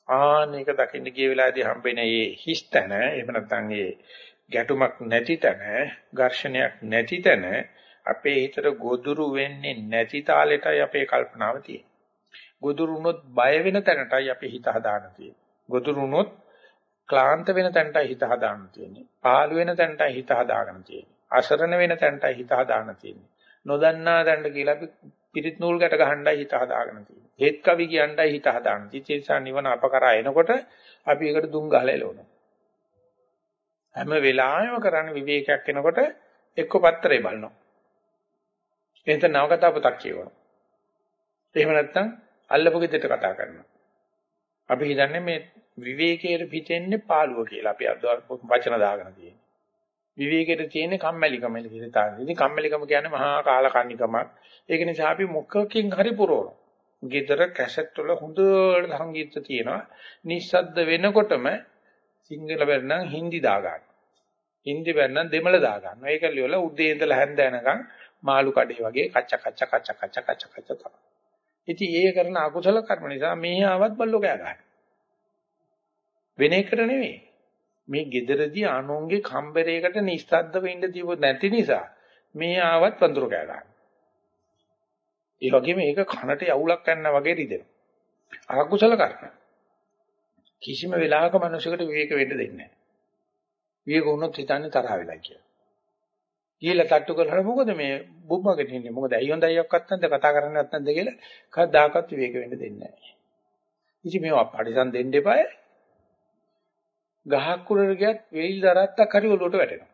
ආන එක දකින්න ගිය වෙලාවේදී හම්බෙන මේ හිස් තැන එහෙම නැත්නම් ඒ ගැටුමක් නැති තැන, ඝර්ෂණයක් නැති තැන අපේ හිතට ගොදුරු වෙන්නේ නැති තාලෙටයි අපේ කල්පනාව තියෙන්නේ. ගොදුරු වුණොත් බය වෙන තැනටයි අපි හිත හදාන තියෙන්නේ. ගොදුරු වුණොත් ක්ලාන්ත වෙන තැනටයි හිත හදාන තියෙන්නේ. පාළු වෙන තැනටයි හිත හදාගෙන තියෙන්නේ. අසරණ වෙන තැනටයි හිත හදාන තියෙන්නේ. නොදන්නා තැනට කියලා අපි පිරිත් නූල් ගැට ගහන්නයි හිත හදාගෙන තියෙන්නේ. හේත් කවි කියන්නයි හිත හදාගෙන. ඉතින් ඒ නිසා නිවන අපකරා එනකොට අපි ඒකට දුම් ගහලා එලවනවා. හැම වෙලාවෙම කරන්නේ විවේකයක් එනකොට එක්ක පත්‍රේ බලනවා. එහෙනම් නවකතා පොතක් කියවනවා. එහෙම නැත්නම් අල්ලපු ගෙදරට කතා කරනවා. අපි හිතන්නේ මේ විවේකයේ පිටෙන්නේ පාළුව කියලා. අපි අද වචන දාගෙන තියෙන්නේ. විවේකයට තියෙන කම්මැලිකම කියලා. ඉතින් කම්මැලිකම කියන්නේ මහා කාලකන්නිකමක්. ඒක නිසා අපි මොකකින් හරි පුරවනවා. ගෙදර කැසට් වල හොඳට සංගීත තියෙනවා. නිස්සද්ද වෙනකොටම සිංහල බැරනම් හින්දි දා ගන්න. හින්දි බැරනම් දෙමළ දා ගන්න. ඒක ලියවල උදේ ඉඳලා හැන්ද යනකම් මාළු කඩේ වගේ කච්ච කච්ච කච්ච කච්ච කච්ච කච්ච තමයි. ඉතින් ඒ කරන අකුසල කර්ම නිසා මේ ආවත් බල්ලෝ කෑ ගන්න. වෙන එකට නෙවෙයි. මේ gederදී අනුන්ගේ කම්බරයකට නිස්සද්දව ඉන්න දීව නැති නිසා මේ ආවත් වඳුර කෑ ගන්න. ඒ වගේම මේක කනට යවුලක් ගන්නා වගේ රිදෙනවා. අකුසල කරන. කිසිම වෙලාවක මිනිසෙකුට විවේක වෙන්න දෙන්නේ නැහැ. විවේක වුණොත් හිතන්නේ තරහ වෙලා කියලා. ගිහලා තට්ටු කරලා මොකද මේ බුම්මගෙන ඉන්නේ මොකද ඇයි හොඳ අයියක්වත් නැද්ද කතා කරන්නේ නැත්නම් කියලා කවදාකවත් විවේක වෙන්න දෙන්නේ නැහැ. ඉතින් මේවා පරිසම් දෙන්න එපායි. ගහක් උඩට ගියත් වේල් දරත්තක් හරි ඔලුවට වැටෙනවා.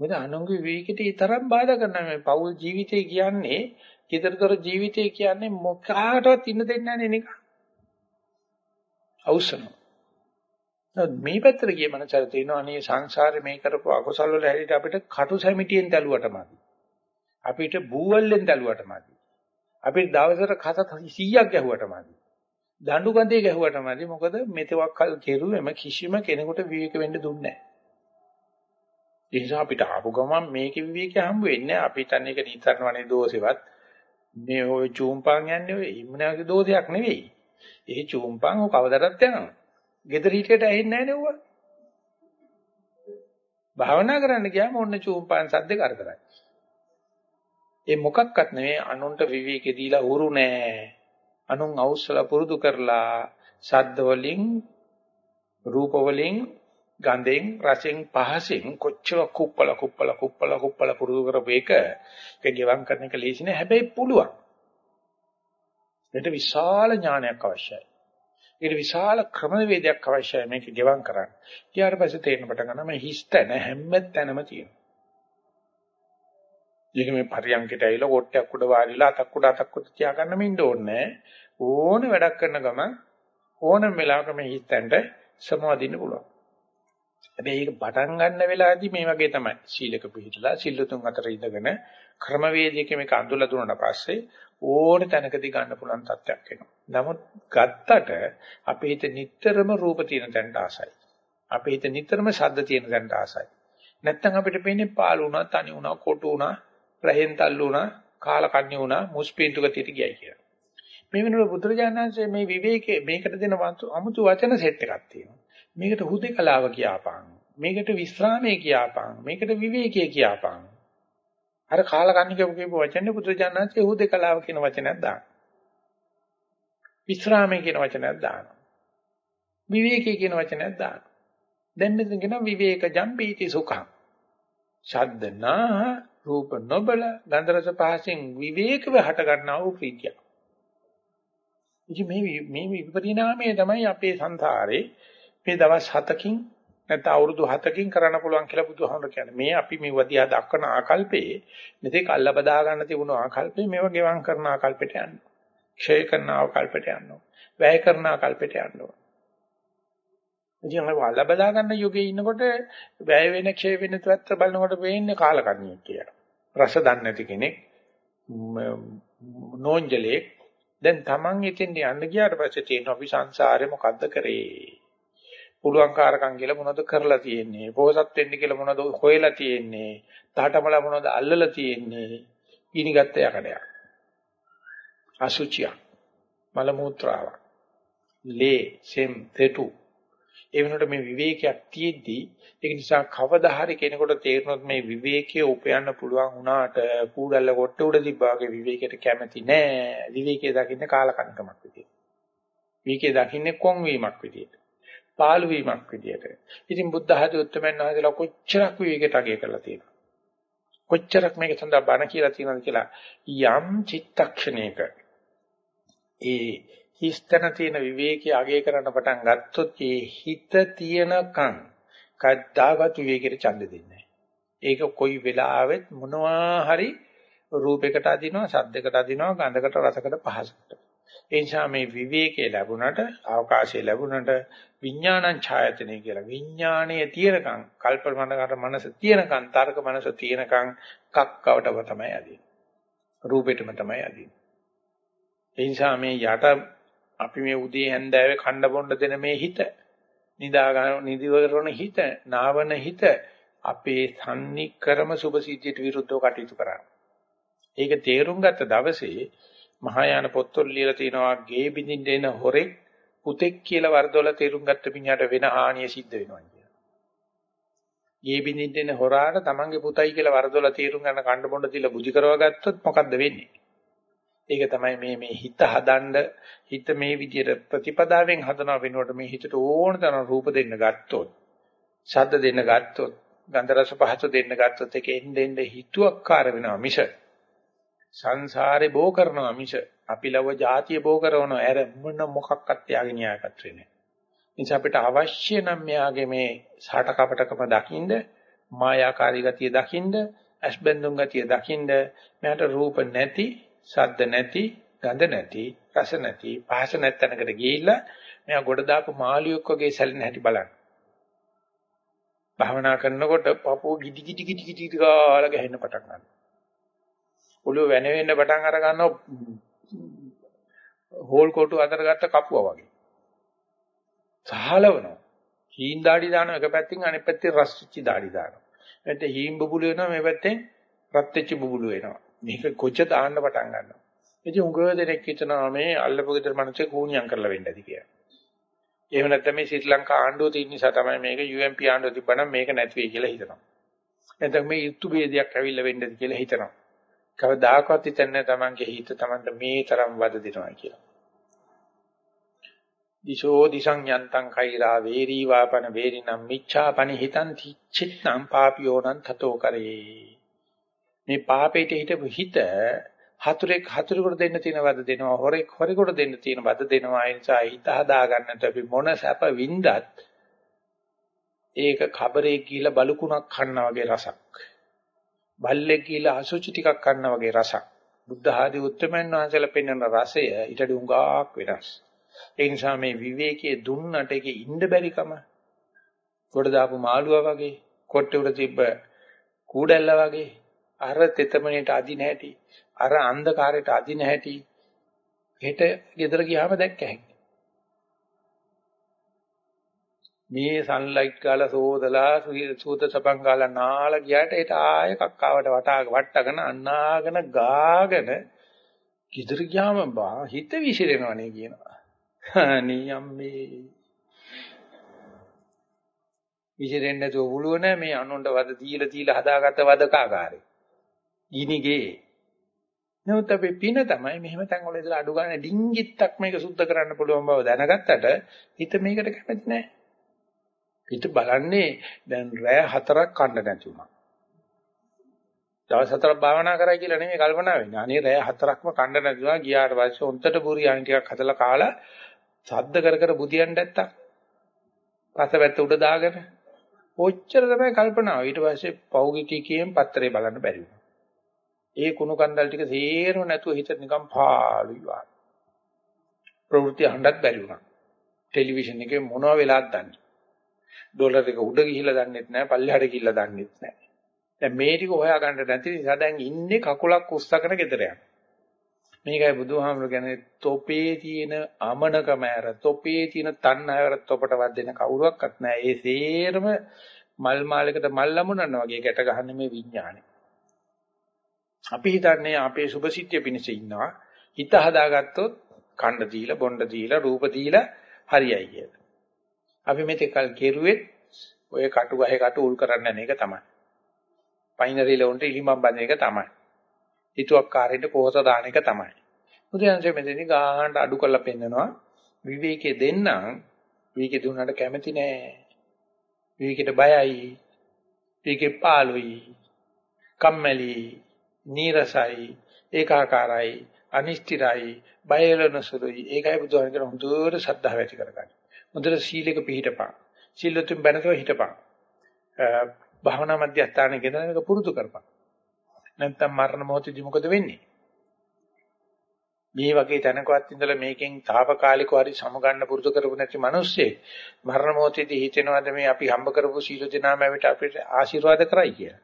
මොකද අනුන්ගේ විවේකයට ඒ තරම් බාධා කරනවා මේ පෞල් ජීවිතය කියන්නේ, ඊතරතර ජීවිතය කියන්නේ මොකාටවත් ඉන්න දෙන්නේ නැහැ නේ අවශ්‍යනවා. මේ පැත්තට ගිය මනසට තියෙනවා අනේ සංසාරේ මේ කරපු අකුසල වල හැටියට අපිට කටු සැමිටියෙන් තැලුවට මදි. අපිට බූවල්ලෙන් තැලුවට මදි. අපිට දවසට කත 100ක් ගැහුවට මදි. දඬු ගඳේ ගැහුවට මදි මොකද මෙතවක් කල් කෙරුවෙම කිසිම කෙනෙකුට විවේක වෙන්න දුන්නේ නැහැ. ඒ නිසා අපිට ආපු ගමන් මේකේ විවේකය හම්බ වෙන්නේ අපිට අනේක නිතරවනේ දෝෂෙවත් මේ ඔය චූම්පන් යන්නේ ඔය ඉම්මනාගේ දෝෂයක් නෙවෙයි. ඒ චූම්පන් ඔය කවදටත් යනවා. ගෙදර හිටියට ඇහෙන්නේ නැහැ නේ භාවනා කරන්න ගියාම ඔන්න චූම්පන් සද්ද කරදරයි. ඒ මොකක්වත් නෙවෙයි අනුන්ට විවේකේ දීලා උරු නැහැ. අනුන් අවශ්‍යලා පුරුදු කරලා ශබ්ද වලින් රූප වලින් ගඳෙන් රසෙන් පහසෙන් කොච්චර කුප්පල කුප්පල කුප්පල කුප්පල පුරුදු කරපු එක ඒක ගෙවම් කරන එක ලේසි නෑ හැබැයි පුළුවන් ඒකට විශාල ඥානයක් අවශ්‍යයි ඒකට විශාල ක්‍රමවේදයක් අවශ්‍යයි මේක ගෙවම් කරන්න ඊට පස්සේ තේරෙන පටන් ගන්නවා මේ හිස්තන හැම තැනම තියෙනවා ඒක මේ පරියන්කට ඇවිල්ලා කොට්ටයක් උඩ වාඩිලා අතක් උඩ අතක් උඩ තියාගන්න මෙන්න ඕනේ ඕනේ වැඩක් කරන ගමන් ඕනම වෙලාවක මේ හිතෙන්ට සමාදින්න පුළුවන්. හැබැයි ඒක පටන් ගන්න වෙලාවදී මේ වගේ තමයි. සීලක පිළිහිලා සිල්ලුතුන් අතර ඉඳගෙන ක්‍රමවේදයක මේක අඳුල්ලා දුන්නාට පස්සේ ඕනේ තැනකදී ගන්න පුළුවන් තත්ත්වයක් එනවා. නමුත් ගත්තට අපේ හිත නිටතරම රූප තියෙන තැනට ආසයි. අපේ හිත නිටතරම ශබ්ද තියෙන තැනට ආසයි. නැත්තම් අපිට පේන්නේ පාළු වුණා, තනි වුණා, කොටු වුණා, රහෙන් තල්ලු වුණා, කාලකන්ණි වුණා, මුස්පීන්තු ගතියට ගියයි කියලා. මේ වෙනකොට බුදුරජාණන්සේ මේ විවේකයේ මේකට දෙන අමුතු වචන සෙට් එකක් තියෙනවා. මේකට හුදේකලාව කියාපං. මේකට විස්රාමයේ කියාපං. මේකට විවේකයේ කියාපං. අර කාලකන්ණි කියපු වචනේ බුදුරජාණන්සේ හුදේකලාව කියන වචනයක් දානවා. විස්රාමයේ කියන වචනයක් දානවා. විවේකයේ කියන වචනයක් දානවා. දැන් මෙතන කියන විවේකජම් පීති සුඛං. ශබ්දනා රූප නොබල ගන්ධ රස පහසෙන් විවේකව හට ගන්නා වූ ප්‍රීතිය. ඉතින් මේ මේ විපරිණාමය තමයි අපේ සංසාරේ මේ දවස් 7කින් නැත්නම් අවුරුදු 7කින් කරන්න පුළුවන් කියලා බුදුහාමුදුරු කියන්නේ. මේ අපි මේ වදියා දක්වන ආකල්පේ මෙතෙක් අල්ල බදා ගන්න තිබුණු ආකල්පේ මේව ගෙවම් කරන ආකල්පෙට යනවා. ක්ෂය කරන ආකල්පෙට යනවා. වැය කරන ආකල්පෙට යනවා. ඉතින් අපි අල්ල බදා ගන්න යුගයේ ඉන්නකොට වැය වෙන ක්ෂය වෙන තුවත්ත බලනකොට වෙන්නේ කාලකන්ණියෙක් කියලා. රස දන්නේ නැති කෙනෙක් නෝන්ජලෙක් දැන් Taman එතෙන්ට යන්න ගියාට පස්සේ තියෙන අපි සංසාරේ මොකද්ද කරේ? පුළුවන්කාරකම් කියලා මොනවද කරලා තියෙන්නේ? පොහසත් වෙන්න කියලා මොනවද හොයලා තියෙන්නේ? තාටමල මොනවද අල්ලලා තියෙන්නේ? ගිනිගත්ත යකඩයක්. අසුචිය. මල මුත්‍රාව. ලේ සෙම් තෙටු ඒ වෙනකොට මේ විවේකයක් තියෙද්දි ඒක නිසා කවදා හරි කෙනෙකුට තේරුනොත් මේ විවේකයේ උපයන්න පුළුවන් වුණාට කූඩල්ල කොට උඩ තිබ්බාගේ විවේකයට කැමති නෑ විවේකයේ දකින්න කාලකන්කමක් විදියට විවේකයේ දකින්නේ කොන් වීමක් විදියට පාළු වීමක් විදියට. ඉතින් බුද්ධ ආදී උත්තරමයන් වහන්සේලා කොච්චරක් විවේකයට අගය කරලා තියෙනවා කොච්චරක් මේක සඳහා බණ කියලා තියෙනවද කියලා යම් චිත්තක්ෂණයක ඒ හිස්තන තියෙන විවේකී අගය කරන්න පටන් ගත්තොත් ඒ හිත තියෙනකන් කද්දාවත් විවේකයට ඡන්ද දෙන්නේ ඒක කොයි වෙලාවෙත් මොනවා හරි රූපයකට අදිනවා සද්දයකට අදිනවා ගන්ධකට රසකට පහසකට. ඒ නිසා මේ විවේකයේ ලැබුණට අවකාශයේ ලැබුණට විඥානං ඡායතනෙ කියලා. විඥානයේ තියෙනකන් කල්පමනකට මනස තියෙනකන් තර්ක මනස තියෙනකන් කක්කවටම තමයි අදින්නේ රූපෙටම තමයි අදින්නේ ඒ නිසා මේ යට අපි මේ උදේ හැන්දෑවේ කණ්ඩ බොණ්ඩ දෙන මේ හිත නිදා ගන්න නිදිව කරන හිත නාවන හිත අපේ සම්නික්‍රම සුභසිද්ධියට විරුද්ධව කටයුතු කරන්නේ. ඒක තේරුම් ගත්ත දවසේ මහායාන පොත්වල ලියලා තිනවා ගේ බින්දින්න එන හොරෙක් පුතෙක් කියලා වර්ධවල තේරුම් ගත්ත පිණ්‍යට වෙන හානිය සිද්ධ වෙනවා කියලා. ගේ බින්දින්න එන හොරාට තමන්ගේ පුතයි කියලා වර්ධවල තේරුම් ගන්න කණ්ඩ බොණ්ඩ දීලා බුද්ධි කරව ගත්තොත් මොකද්ද වෙන්නේ? ඒක තමයි මේ මේ හිත හදන්න හිත මේ විදිහට ප්‍රතිපදාවෙන් හදනවා වෙනකොට මේ හිතට ඕන තරම් රූප දෙන්න ගත්තොත් ශබ්ද දෙන්න ගත්තොත් ගන්ධ රස පහස දෙන්න ගත්තොත් ඒක එන්න එන්න හිතුවක්කාර වෙනවා මිස සංසාරේ බෝ කරනවා මිස අපි ලව જાතිය බෝ කරනවා ඇර මොන මොකක්වත් ත්‍යාග න්‍යායපත්‍රේ නෑ නිසා අපිට අවශ්‍ය නම් මෙයාගේ මේ සාට කපටකම දකින්ද මායාකාරී ගතිය දකින්ද අස්බෙන්දුම් ගතිය දකින්ද මෙයාට රූප නැති ශබ්ද නැති, ගඳ නැති, රස නැති, පහස නැත්තනකට ගිහිල්ලා මෙයා ගොඩ දාපු මාළියෙක් වගේ සැලෙන හැටි බලන්න. භාවනා කරනකොට පපුව ගිඩි ගිඩි ගිඩි ගිඩි ගාලා ගහන්න පටන් ගන්නවා. ඔළුව වෙන වෙන්න පටන් අර ගන්නවා හෝල් කොටු අතර ගත්ත කපුවා වගේ. සහලවනවා. හීන් දාඩි දානවා එක පැත්තකින් අනෙක් පැත්තේ රස් වෙච්ච දාඩි දානවා. නැත්නම් හීන් බුබුලු වෙනවා මේ පැත්තෙන් රත් වෙච්ච බුබුලු වෙනවා. මේක කොච්ච දාන්න පටන් ගන්නවා. ඉතින් උගව දෙනෙක් හිතනවා මේ අල්ලපු ගෙදර මිනිස්සේ කෝණියම් කරලා වෙන්න ඇති කියලා. එහෙම නැත්නම් මේ ශ්‍රී ලංකා ආණ්ඩුව තියෙන නිසා තමයි මේක UMP ආණ්ඩුව තිබ්බනම් මේක නැති වෙයි කියලා හිතනවා. නැත්නම් මේ යුතු ભેදයක් ඇවිල්ලා වෙන්නද කියලා හිතනවා. කවදාකවත් හිතන්නේ තමන්ගේ හිත තමන්ට මේ තරම් වද දෙනවා කියලා. දිශෝ දිසං යන්තං කෛරා වේරී වාපන වේරිනම් මිච්ඡාපනි හිතං චිත්තං පාපියෝනං තතෝ කරේ. මේ පාපේට හිටපු හිත හතුරෙක් හතුරෙකුට දෙන්න තියෙන වද දෙනවා හොරෙක් හොරෙකුට දෙන්න තියෙන වද දෙනවා. ඒ නිසා හිත හදා ගන්නට අපි මොන සැප වින්දත් ඒක කබරේ කියලා බලුකුණක් කන්නා වගේ රසක්. බල්ලෙක් කියලා අසුචි ටිකක් කන්න වගේ රසක්. බුද්ධ ආදී උත්තරමයන් වහන්සේලා පෙන්වන රසය ඊට ඩුංගාක් වෙනස්. ඒ නිසා මේ විවේකයේ දුන්නට ඒකේ ඉන්න බැරිකම කොට දාපු මාළුවා වගේ කොට්ටේ උඩ තිබ්බ කූඩැල්ලා වගේ අර තෙතමනේට අදින හැටි අර අන්ධකාරයට අදින හැටි හෙට ගෙදර ගියාම දැක්ක හැකියි. මේ සන්ලයිට් ගාලා සෝදලා සූත සපන් ගාලා නාලා ගියාට ඒට ආය කක්කාවට වටා වට්ටගෙන අන්නාගෙන ගාගෙන ගෙදර ගියාම බා හිත විසිරෙනවනේ කියනවා. නියම්මේ විසිරෙන්නේ නැතුව පුළුව නෑ මේ අනුන්ට වද දීලා දීලා හදාගත්ත වදකාකාරේ. ගිනිගේ. නමුත් අපි පින තමයි මෙහෙම තැන් වල ඉඳලා අඩු ගන්න ඩිංගිත්තක් මේක සුද්ධ කරන්න පුළුවන් බව දැනගත්තට හිත මේකට කැමති නෑ. හිත බලන්නේ දැන් රෑ හතරක් කන්න නැති වුණා. දවස් හතරක් භාවනා කරයි කියලා නෙමෙයි කල්පනා වෙන්නේ. අනේ රෑ හතරක්ම කන්න නැති වුණා ගියාට පස්සේ උන්ටට බුරියානි ටිකක් හදලා කාලා සද්ද කර කර බුදියන් නැත්තම් පස්සපැත්ත උඩ දාගෙන ඔච්චර තමයි කල්පනාව. ඊට පස්සේ පෞගිටිකයෙන් පත්‍රේ බලන්න බැරි වුණා. ඒ කුණු කන්දල් ටික සේරම නැතුව හිත නිකන් පාළුයි වා. ප්‍රවෘත්ති හඬක් බැරි වුණා. ටෙලිවිෂන් එකේ මොනව වෙලාද දන්නේ. ඩොලර් එක උඩ ගිහිල්ලා දන්නෙත් නැහැ, පල්ලෙහාට ගිහිල්ලා දන්නෙත් නැහැ. දැන් මේ ටික හොයාගන්න නැති නිසා දැන් ඉන්නේ කකුලක් උස්සගෙන ගෙදර යනවා. මේකයි බුදුහාමුදුරු කියන්නේ තොපේ තියෙන අමනකම ඇර තොපේ තියෙන තණ්හාවර තොපට වදින කවුරුවක්වත් නැහැ. ඒ සේරම මල් මාලයකට මල් ලැබුණා වගේ ගැට ගන්න මේ විඥානේ. අපි හිතන්නේ අපේ සුභසිද්ධිය පිණිස ඉන්නවා. හිත හදාගත්තොත් කණ්ඩ දීලා බොණ්ඩ දීලා රූප දීලා හරියයි කියලා. අපි මෙතෙක් කල් කෙරුවෙත් ඔය කටු ගහේ කටු උල් කරන්න යන එක තමයි. පයින්රි ලොන්ට ඉලිමම් බඳින එක තමයි. හිතුවක්කාරයට පොහොස දාන එක තමයි. බුදුන්සේ මෙතනදී ගාහන්න අඩු කරලා පෙන්නනවා විවේකයේ දෙන්නම් විවේකේ දුන්නාට කැමති නෑ. විවේකයට බයයි. විවේකේ පාළුයි. කම්මැලි, නීරසයි, ඒකාකාරයි, අනිෂ්ඨිරයි, බයලනසුරුයි. ඒකයි බුදුහාම කියන හොඳට ශ්‍රද්ධාව ඇති කරගන්න. හොඳට සීලෙක පිළිහිටපන්. සීලතුන් බැනතව හිටපන්. භාවනා මධ්‍යස්ථානයේ ගෙනන එක පුරුදු කරපන්. නැත්නම් මරණ මොහොතදී මොකද වෙන්නේ? මේ වගේ තැනකවත් ඉඳලා මේකෙන් తాවකාලිකව හරි සමගන්න පුරුදු කරපු නැති මිනිස්සේ මරණ මොහොතේදී හිතෙනවද මේ අපි හම්බ කරපු සීල දිනාම අපිට අපිට ආශිර්වාද කරයි කියලා.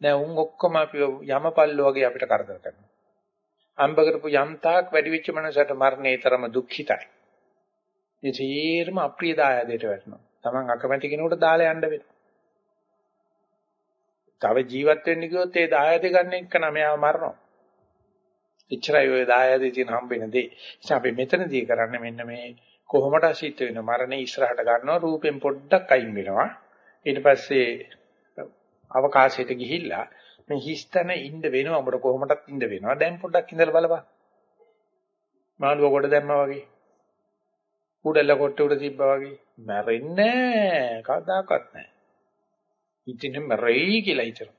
දැන් උන් ඔක්කොම අපි යමපල්ලෝ වගේ අපිට කරදර කරනවා. හම්බ කරපු යම් තාක් වැඩි වෙච්ච මනසට මරණේ තරම දුක්ඛිතයි. ඒ තීරම අප්‍රිය දායදයට වැටෙනවා. Taman අකමැති කෙනෙකුට දාලා යන්න වෙනවා. තව ජීවත් වෙන්න කිව්වොත් ඒ දායද ගන්න එක නම යාව මරනවා. එච්චරයි ඔය දායදේ තියෙන හම්බෙන දේ. ඉතින් අපි මෙතනදී කරන්නේ මෙන්න මේ කොහොමද සිද්ධ වෙන මරණය ඉස්සරහට ගන්නවා රූපෙන් පොඩ්ඩක් අයින් වෙනවා. ඊට පස්සේ අවකාශයට ගිහිල්ලා මේ හිස්තන ඉන්න වෙනවා අපිට කොහොමදත් ඉන්න වෙනවා. දැන් පොඩ්ඩක් ඉඳලා බලපන්. මාළුව කොට දැම්මා වගේ. කුඩල කොට උඩ තිබ්බා වගේ. මැරෙන්නේ නැහැ. කවදාකවත් නැහැ. ඉතින් මැරෙයි කියලා හිතනවා.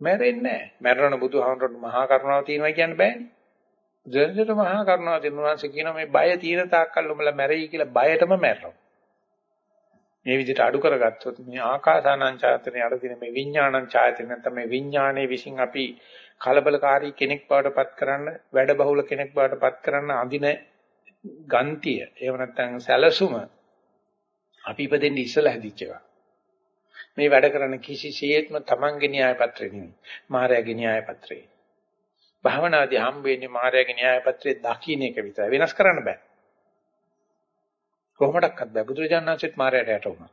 මැරෙන්නේ නැහැ. මැරෙන බුදුහාමරට මහා කරුණාව තියෙනවා කියන්න බෑනේ. දෙන්නට මහා කරුණාව තියෙනවා කියනවා මේ බය තියෙන තාක්කල් උඹලා මැරෙයි කියලා බයටම මැරෙනවා. මේ විදිහට අඩු කරගත්තොත් මේ ආකාසානං ඡායතනෙ අර දින මේ විඥානං ඡායතනෙ නැත්නම් මේ විඥානයේ විසින් අපි කලබලකාරී කෙනෙක් බවට පත් කරන්න වැඩ බහුල කෙනෙක් බවට පත් කරන්න අඳින ගන්තිය එහෙම නැත්නම් සැලසුම අපි ඉපදෙන්න ඉස්සලා හැදිච්ච එකක්. මේ වැඩ කරන කිසිසේත්ම තමන්ගේ න්‍යාය පත්‍රේ නෙවෙයි. මායාවේ න්‍යාය පත්‍රේ. භාවනාදී හම් වෙන්නේ මායාවේ න්‍යාය පත්‍රේ දකින්න එක විතරයි. වෙනස් කරන්න බෑ. කොහොමඩක්වත් බෑ. බුදුරජාණන්සෙත් මායාවට යට වුණා.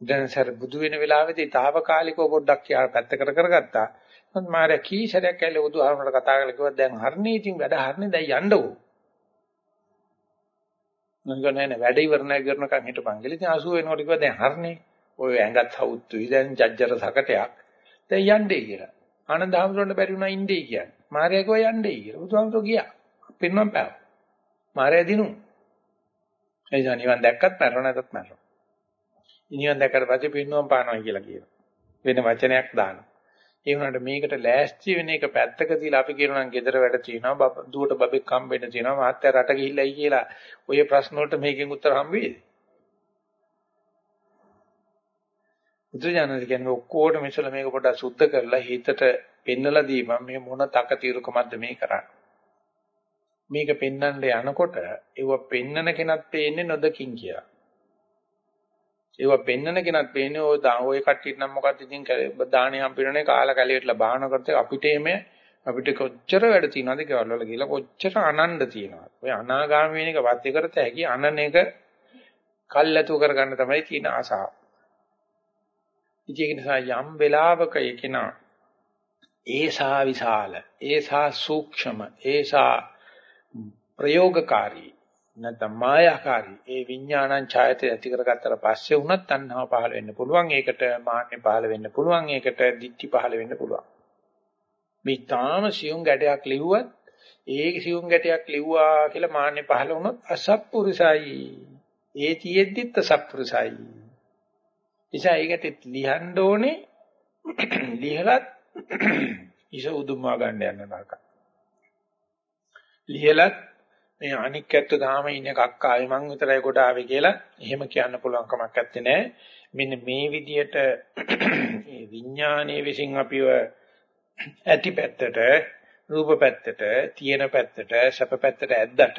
දැන් සර බුදු වෙන වෙලාවේදී తాවකාලිකව පොඩ්ඩක් යා පැත්තකට කරගත්තා. මොකද මාර්යා කී සැරයක් ඇවිල්ලා බුදුහාමරට කතා කරලා කිව්වා දැන් හරිනේ ඉතින් වැඩ හරිනේ දැන් යන්න ඕ. මම කියන්නේ නෑ වැඩ ඉවර නැහැ කරනකන් හිටපන් කියලා. ඉතින් 80 වෙනකොට කිව්වා දැන් හරිනේ. ඔය ඇඟත් හවුත්තුයි දැන් ජජ්ජර සකටයක්. දැන් යන්නේ කියලා. ආනන්ද හැමෝටම බැරි වුණා ඉන්නේ කියන්නේ. මාර්යා කිව්වා යන්නේ කියලා. බුදුහාමරෝ ගියා. පින්නම් පෑව. මාර්යා දිනු. එනිසා නිවන් දැක්කත් මැරෙන්න නැතත් මැරෙන්න. නිවන් දැක්කට පස්සේ පින්නම් පානවා කියලා කියනවා. වෙන වචනයක් දානවා. ඒ වුණාට මේකට ලෑස්ති වෙන එක පැත්තක තියලා අපි කියනවා නම් gedara වැඩ තියෙනවා දුවට බබෙක් හම්බෙන්න තියෙනවා මාත්‍ය රට ගිහිල්ලායි කියලා ඔය ප්‍රශ්න වලට මේකෙන් උත්තර හම්බ වෙයිද? බුදුජානක කියන්නේ ඔක්කොටම ඉස්සල මේක පොඩ්ඩක් සුද්ධ කරලා හිතට පෙන්නලා දීපන් මේ මොන තකතිරුකමක්ද මේ කරන්නේ. මේක පෙන්වන්න යනකොට ඒව පෙන්නන කෙනත් පේන්නේ නොදකින් කියලා. ඒව පෙන්නන කෙනත් පේන්නේ ඔය ඔය කට්ටියට නම් මොකක්ද ඉතින් දාහනේ හම්බෙන්නේ කාලා කැලියටලා බාහන කරත් අපිට එමේ අපිට කොච්චර වැඩ තියෙනවද කියලා වල ගිහලා කොච්චර අනණ්ඩ තියෙනවද. ඔය අනාගාමී වෙන එක වත් කරත හැකි අනන එක කල්ැතු කරගන්න තමයි තියෙන ආසාව. ඉතින් ඒක නිසා යම් වෙලාවක ඒකිනා ඒසා විශාල ඒසා සූක්ෂම ඒසා ප්‍රයෝගකාරී නැත්නම් මායාකාරී. ඒ විඥානං ඡායතය ඇති කරගත්තට පස්සේ වුණත් තණ්හාව පහළ වෙන්න පුළුවන්. ඒකට මාන්නේ පහළ වෙන්න පුළුවන්. ඒකට දික්ටි පහළ වෙන්න පුළුවන්. මේ තාම සියුම් ගැටයක් ලිව්වත් ඒ සියුම් ගැටයක් ලිව්වා කියලා මාන්නේ පහළ වුණොත් අසත්පුරුසයි. ඒ තියෙද්දිත් අසත්පුරුසයි. නිසා ඒකට ලියන්න ඕනේ. ලියලත් ඉස උදුම්මා ගන්න යන නරක. ලියලත් මේ අනික් ඇත්ත තාම ඉන්න කක්කාවේ මං විතරයි කොට ආවේ කියලා එහෙම කියන්න පුළුවන් කමක් නැත්තේ නෑ. මෙන්න මේ විදියට මේ විඥානයේ විසින් අපිව ඇති පැත්තට රූප පැත්තට තියෙන පැත්තට සැප පැත්තට ඇද්දට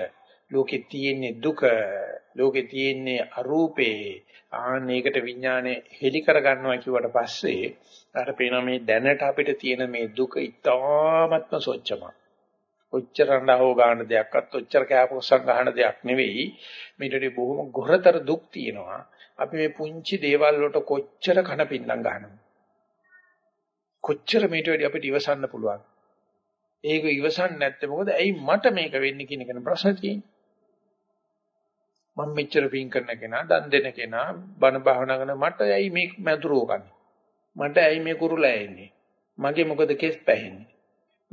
ලෝකේ තියෙන්නේ දුක ලෝකේ තියෙන්නේ අරූපේ ආන්න ඒකට විඥානේ හෙලි කරගන්නවා කිව්වට පස්සේ අර පේනවා මේ දැනට අපිට තියෙන මේ දුක ඉතාමත්ම සොච්චම. ඔච්චර රඳහව ගන්න දෙයක්වත් ඔච්චර කෑපොස්සන් ගන්න දෙයක් නෙවෙයි. මේටදී බොහොම ගොරතර දුක් තියෙනවා. අපි මේ පුංචි දේවල් වලට කොච්චර කන පින්නම් ගන්නවා. කොච්චර මේට වැඩි අපිට ඉවසන්න පුළුවන්. ඒක ඉවසන්නේ නැත්නම් මොකද? ඇයි මට මේක වෙන්නේ කියන කෙන ප්‍රශ්න තියෙන්නේ. මම මෙච්චර පින් කරන කෙනා, දන් දෙන කෙනා, බණ භාවනා කරන මට ඇයි මේ මැදුරෝ කන්නේ? මට ඇයි මේ කුරුලා එන්නේ? මගේ මොකද කෙස් පැහෙන්නේ?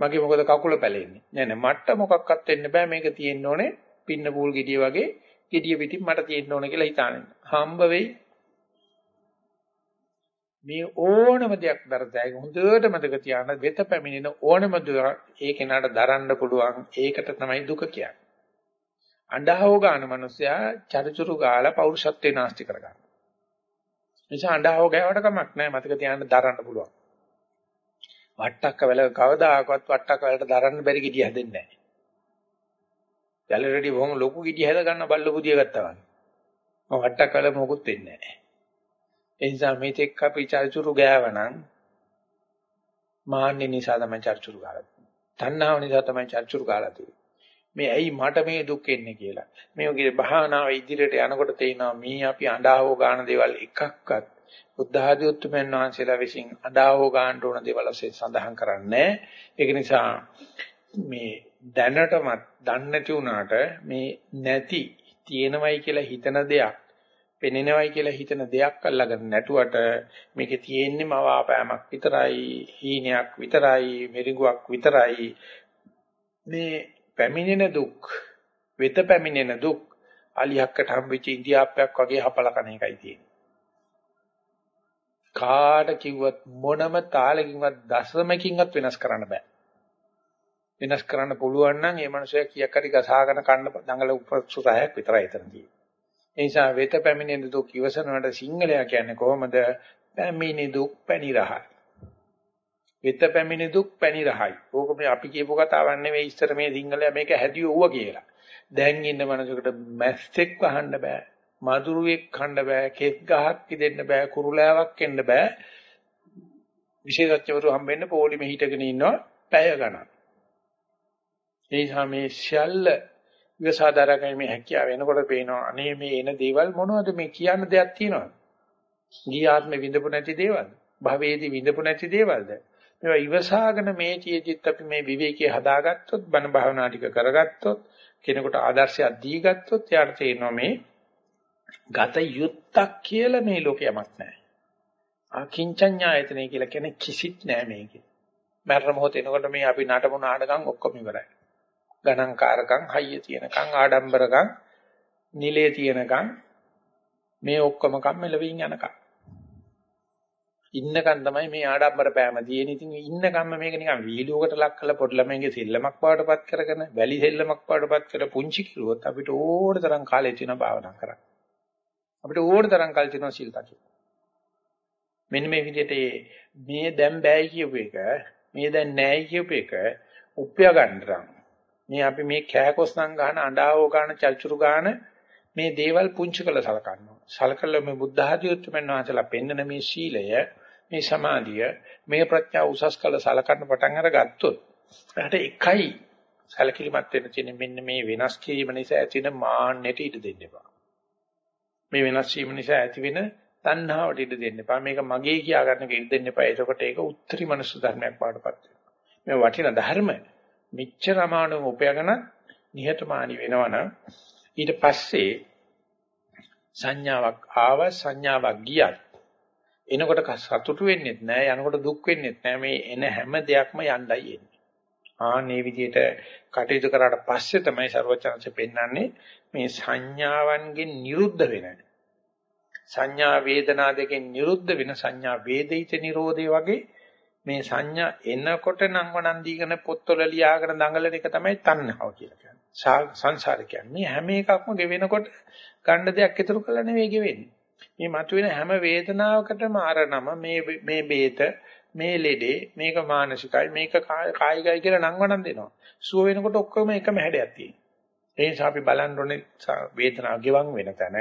මගේ මොකද කකුල පැලෙන්නේ? නෑ නෑ මට මොකක්වත් වෙන්න බෑ මේක තියෙන්න ඕනේ පින්න පූල් ගෙඩිය වගේ ගෙඩිය පිටින් මට තියෙන්න ඕනේ කියලා හිතානේ. හම්බ වෙයි. මේ ඕනම දෙයක් දරතයි හොඳට මතක තියාගන්න වෙත පැමිණෙන ඕනම දෙයක් ඒ කෙනාට දරන්න පුළුවන් ඒකට තමයි දුක කියන්නේ. අඬහව ගන්න මිනිස්සයා චරිචුරු ගාලා පෞරුෂත්වේ නාස්ති කරගන්න. නිසා අඬහව ගෑවට කමක් නැහැ මතක තියාගන්න දරන්න පුළුවන්. වට්ටක්ක වැල කවදාකවත් වට්ටක්ක වැලට දරන්න බැරි gediy හැදෙන්නේ නැහැ. වැලරෙඩි බොහොම ලොකු gediy හැද ගන්න බල්ල බුදිය ගත්තා වගේ. මම වට්ටක්ක වැල මොකුත් වෙන්නේ නැහැ. ඒ නිසා මේ තෙක් අපි චරිචුරු ගෑවනම් මාන්නේ නිසා තමයි චරිචුරු ගාලා. තණ්හාව නිසා තමයි චරිචුරු ගාලා තියෙන්නේ. මේ ඇයි මට මේ දුක් එන්නේ කියලා. මේ වගේ භාවනාව ඉදිරියට යනකොට තේිනවා මේ අපි අඬාවෝ ගන්න දේවල් එකක්වත් බුද්ධ ආදී උතුම්යන් වහන්සේලා විසින් අඬාවෝ ගන්න ඕන දේවල් ඔස්සේ සඳහන් කරන්නේ ඒක නිසා මේ දැනටමත් දන්නේ නැති වුණාට මේ නැති තියෙනවයි කියලා හිතන දෙයක් පෙනෙනවයි කියලා හිතන දෙයක් අල්ලගන්න නැටුවට මේකේ තියෙන්නේ මවාපෑමක් විතරයි හීනයක් විතරයි මෙරිගුවක් විතරයි මේ පැමිණෙන දුක් වෙත පැමිණෙන දුක් අලියක්කට හම්බෙච්ච ඉන්දියාප්පයක් වගේ හපල කන එකයි තියෙන්නේ. කාට කිව්වත් මොනම තාලකින්වත් දශමකින්වත් වෙනස් කරන්න බෑ. වෙනස් කරන්න පුළුවන් නම් ඒ මනුස්සයා කීයක් හරි ගසාගෙන කන්න දඟල උපසුරායක් විතරයි එතන තියෙන්නේ. ඒ නිසා වෙත පැමිණෙන දුක් ඉවසනවට සිංහලයා කියන්නේ කොහොමද? පැමිණි දුක් පැණි රහයි. වෙත පැමිණි දුක් පැණි රහයි. ඕක මේ අපි කියපු කතාවක් නෙවෙයි ඉස්සර මේ සිංහලයා මේක හැදියුවා කියලා. දැන් ඉන්න මනසකට මැස්සෙක් වහන්න බෑ. මදුරුවෙක් කන්න බෑ. කෙස් ගහක් කිදෙන්න බෑ. කුරුලෑවක් එන්න බෑ. විශේෂඥවරු හම්බෙන්න පොලිමේ හිටගෙන ඉන්නවා පැය ගණන්. ඒ නිසා මේ ශල්ල විසාදාරකමේ හැකියාව වෙනකොට පේනවා අනේ මේ එන දේවල් මොනවද මේ කියන්න දෙයක් තියෙනවද? ගිය ආත්මෙ විඳපු නැති දේවල්ද? භවයේදී විඳපු නැති දේවල්ද? මේවා ඉවසාගෙන මේ චේතිත් අපි මේ විවේකයේ හදාගත්තොත් බණ භාවනා ටික කරගත්තොත් කෙනෙකුට ආදර්ශයක් දීගත්තොත් යාට තේරෙනවා මේ ගත යුත්තක් කියලා මේ ලෝකයමක් නැහැ. අකිංචඤ්ඤායතනෙ කියලා කෙනෙක් කිසිත් නැහැ මේකේ. මරණ මොහොත එනකොට මේ අපි නටමු නාටකම් ඔක්කොම ඉවරයි. ගණන්කාරකම්, හයිය තියෙනකම්, ආඩම්බරකම්, නිලයේ තියෙනකම් මේ ඔක්කොම කම්මලවින් යනකම්. ඉන්නකන් තමයි මේ ආඩම්බර පෑම තියෙන්නේ. ඉතින් ඉන්නකම්ම මේක නිකන් වීඩියෝකට ලක් කරලා පොඩි ළමයින්ගේ සෙල්ලමක් බවටපත් කරගෙන, වැලි සෙල්ලමක් බවටපත් කර පුංචි කිරුවොත් අපිට ඕන තරම් කාලය තියෙන භාවනා කරන්න. අපිට ඕන තරම් කල් තියෙනවා සීල් දකින්න. මෙන්න මේ විදිහට මේ දැන් බෑයි කියපු එක මේ දැන් නෑයි කියපු එක උප්පය ගන්නරම් මේ අපි මේ කෑකොස්සන් ගන්න අඬාවෝ ගන්න චල්චුරු ගන්න මේ දේවල් පුංචි කළ සලකනවා සලකලා මේ බුද්ධ ආදී උත්තරමන් වහන්සේලා පෙන්වන මේ සීලය මේ සමාධිය මේ ප්‍රඥා උසස් කළ සලකන්න පටන් අරගත්තොත් එහට එකයි සැලකිලිමත් වෙන්න තියෙන මෙන්න මේ වෙනස් කිරීම නිසා ඇතිවෙන මාන්නයට ඉඩ දෙන්න එපා. මේ වෙනස් වීම නිසා ඇතිවෙන තණ්හාවට ඉඩ දෙන්න එපා. මේක මගේ කියා ගන්න ඉඩ දෙන්න එපා. එතකොට ඒක උත්තරී මනුස්ස ධර්මයක් වඩපත් වෙනවා. මේ වටින ධර්ම මිච්ඡර අමානුව උපයගෙන නිහතමානී වෙනවනම් ඊට පස්සේ සංඥාවක් ආව සංඥාවක් ගියත් එනකොට සතුටු වෙන්නෙත් නෑ යනකොට දුක් වෙන්නෙත් නෑ මේ එන හැම දෙයක්ම යණ්ඩයි එන්නේ. ආන්නේ විදිහට කටයුතු කරාට පස්සේ තමයි ਸਰවචනංශ පෙන්වන්නේ මේ සංඥාවන්ගෙන් නිරුද්ධ වෙන සංඥා වේදනා දෙකෙන් නිරුද්ධ වෙන සංඥා වේදිත නිරෝධය වගේ මේ සංඥා එනකොට නම් වනන්දීගෙන පොත්වල ලියාගෙන දඟලන එක තමයි තණ්හාව කියලා කියන්නේ. සංසාර කියන්නේ හැම එකක්ම ගෙවෙනකොට ගන්න දෙයක් ඉතුරු කරලා නෙවෙයි ගෙවෙන්නේ. මේ මතුවෙන හැම වේදනාවකටම අර නම මේ මේ බේත මේ ලෙඩේ මේක මානසිකයි මේක කායිකයි කියලා නම් වණන් දෙනවා. සුව වෙනකොට ඔක්කොම එකම හැඩයක් තියෙනවා. ඒ නිසා අපි බලන්න ඕනේ වේදනාව ගෙවන් වෙන තැන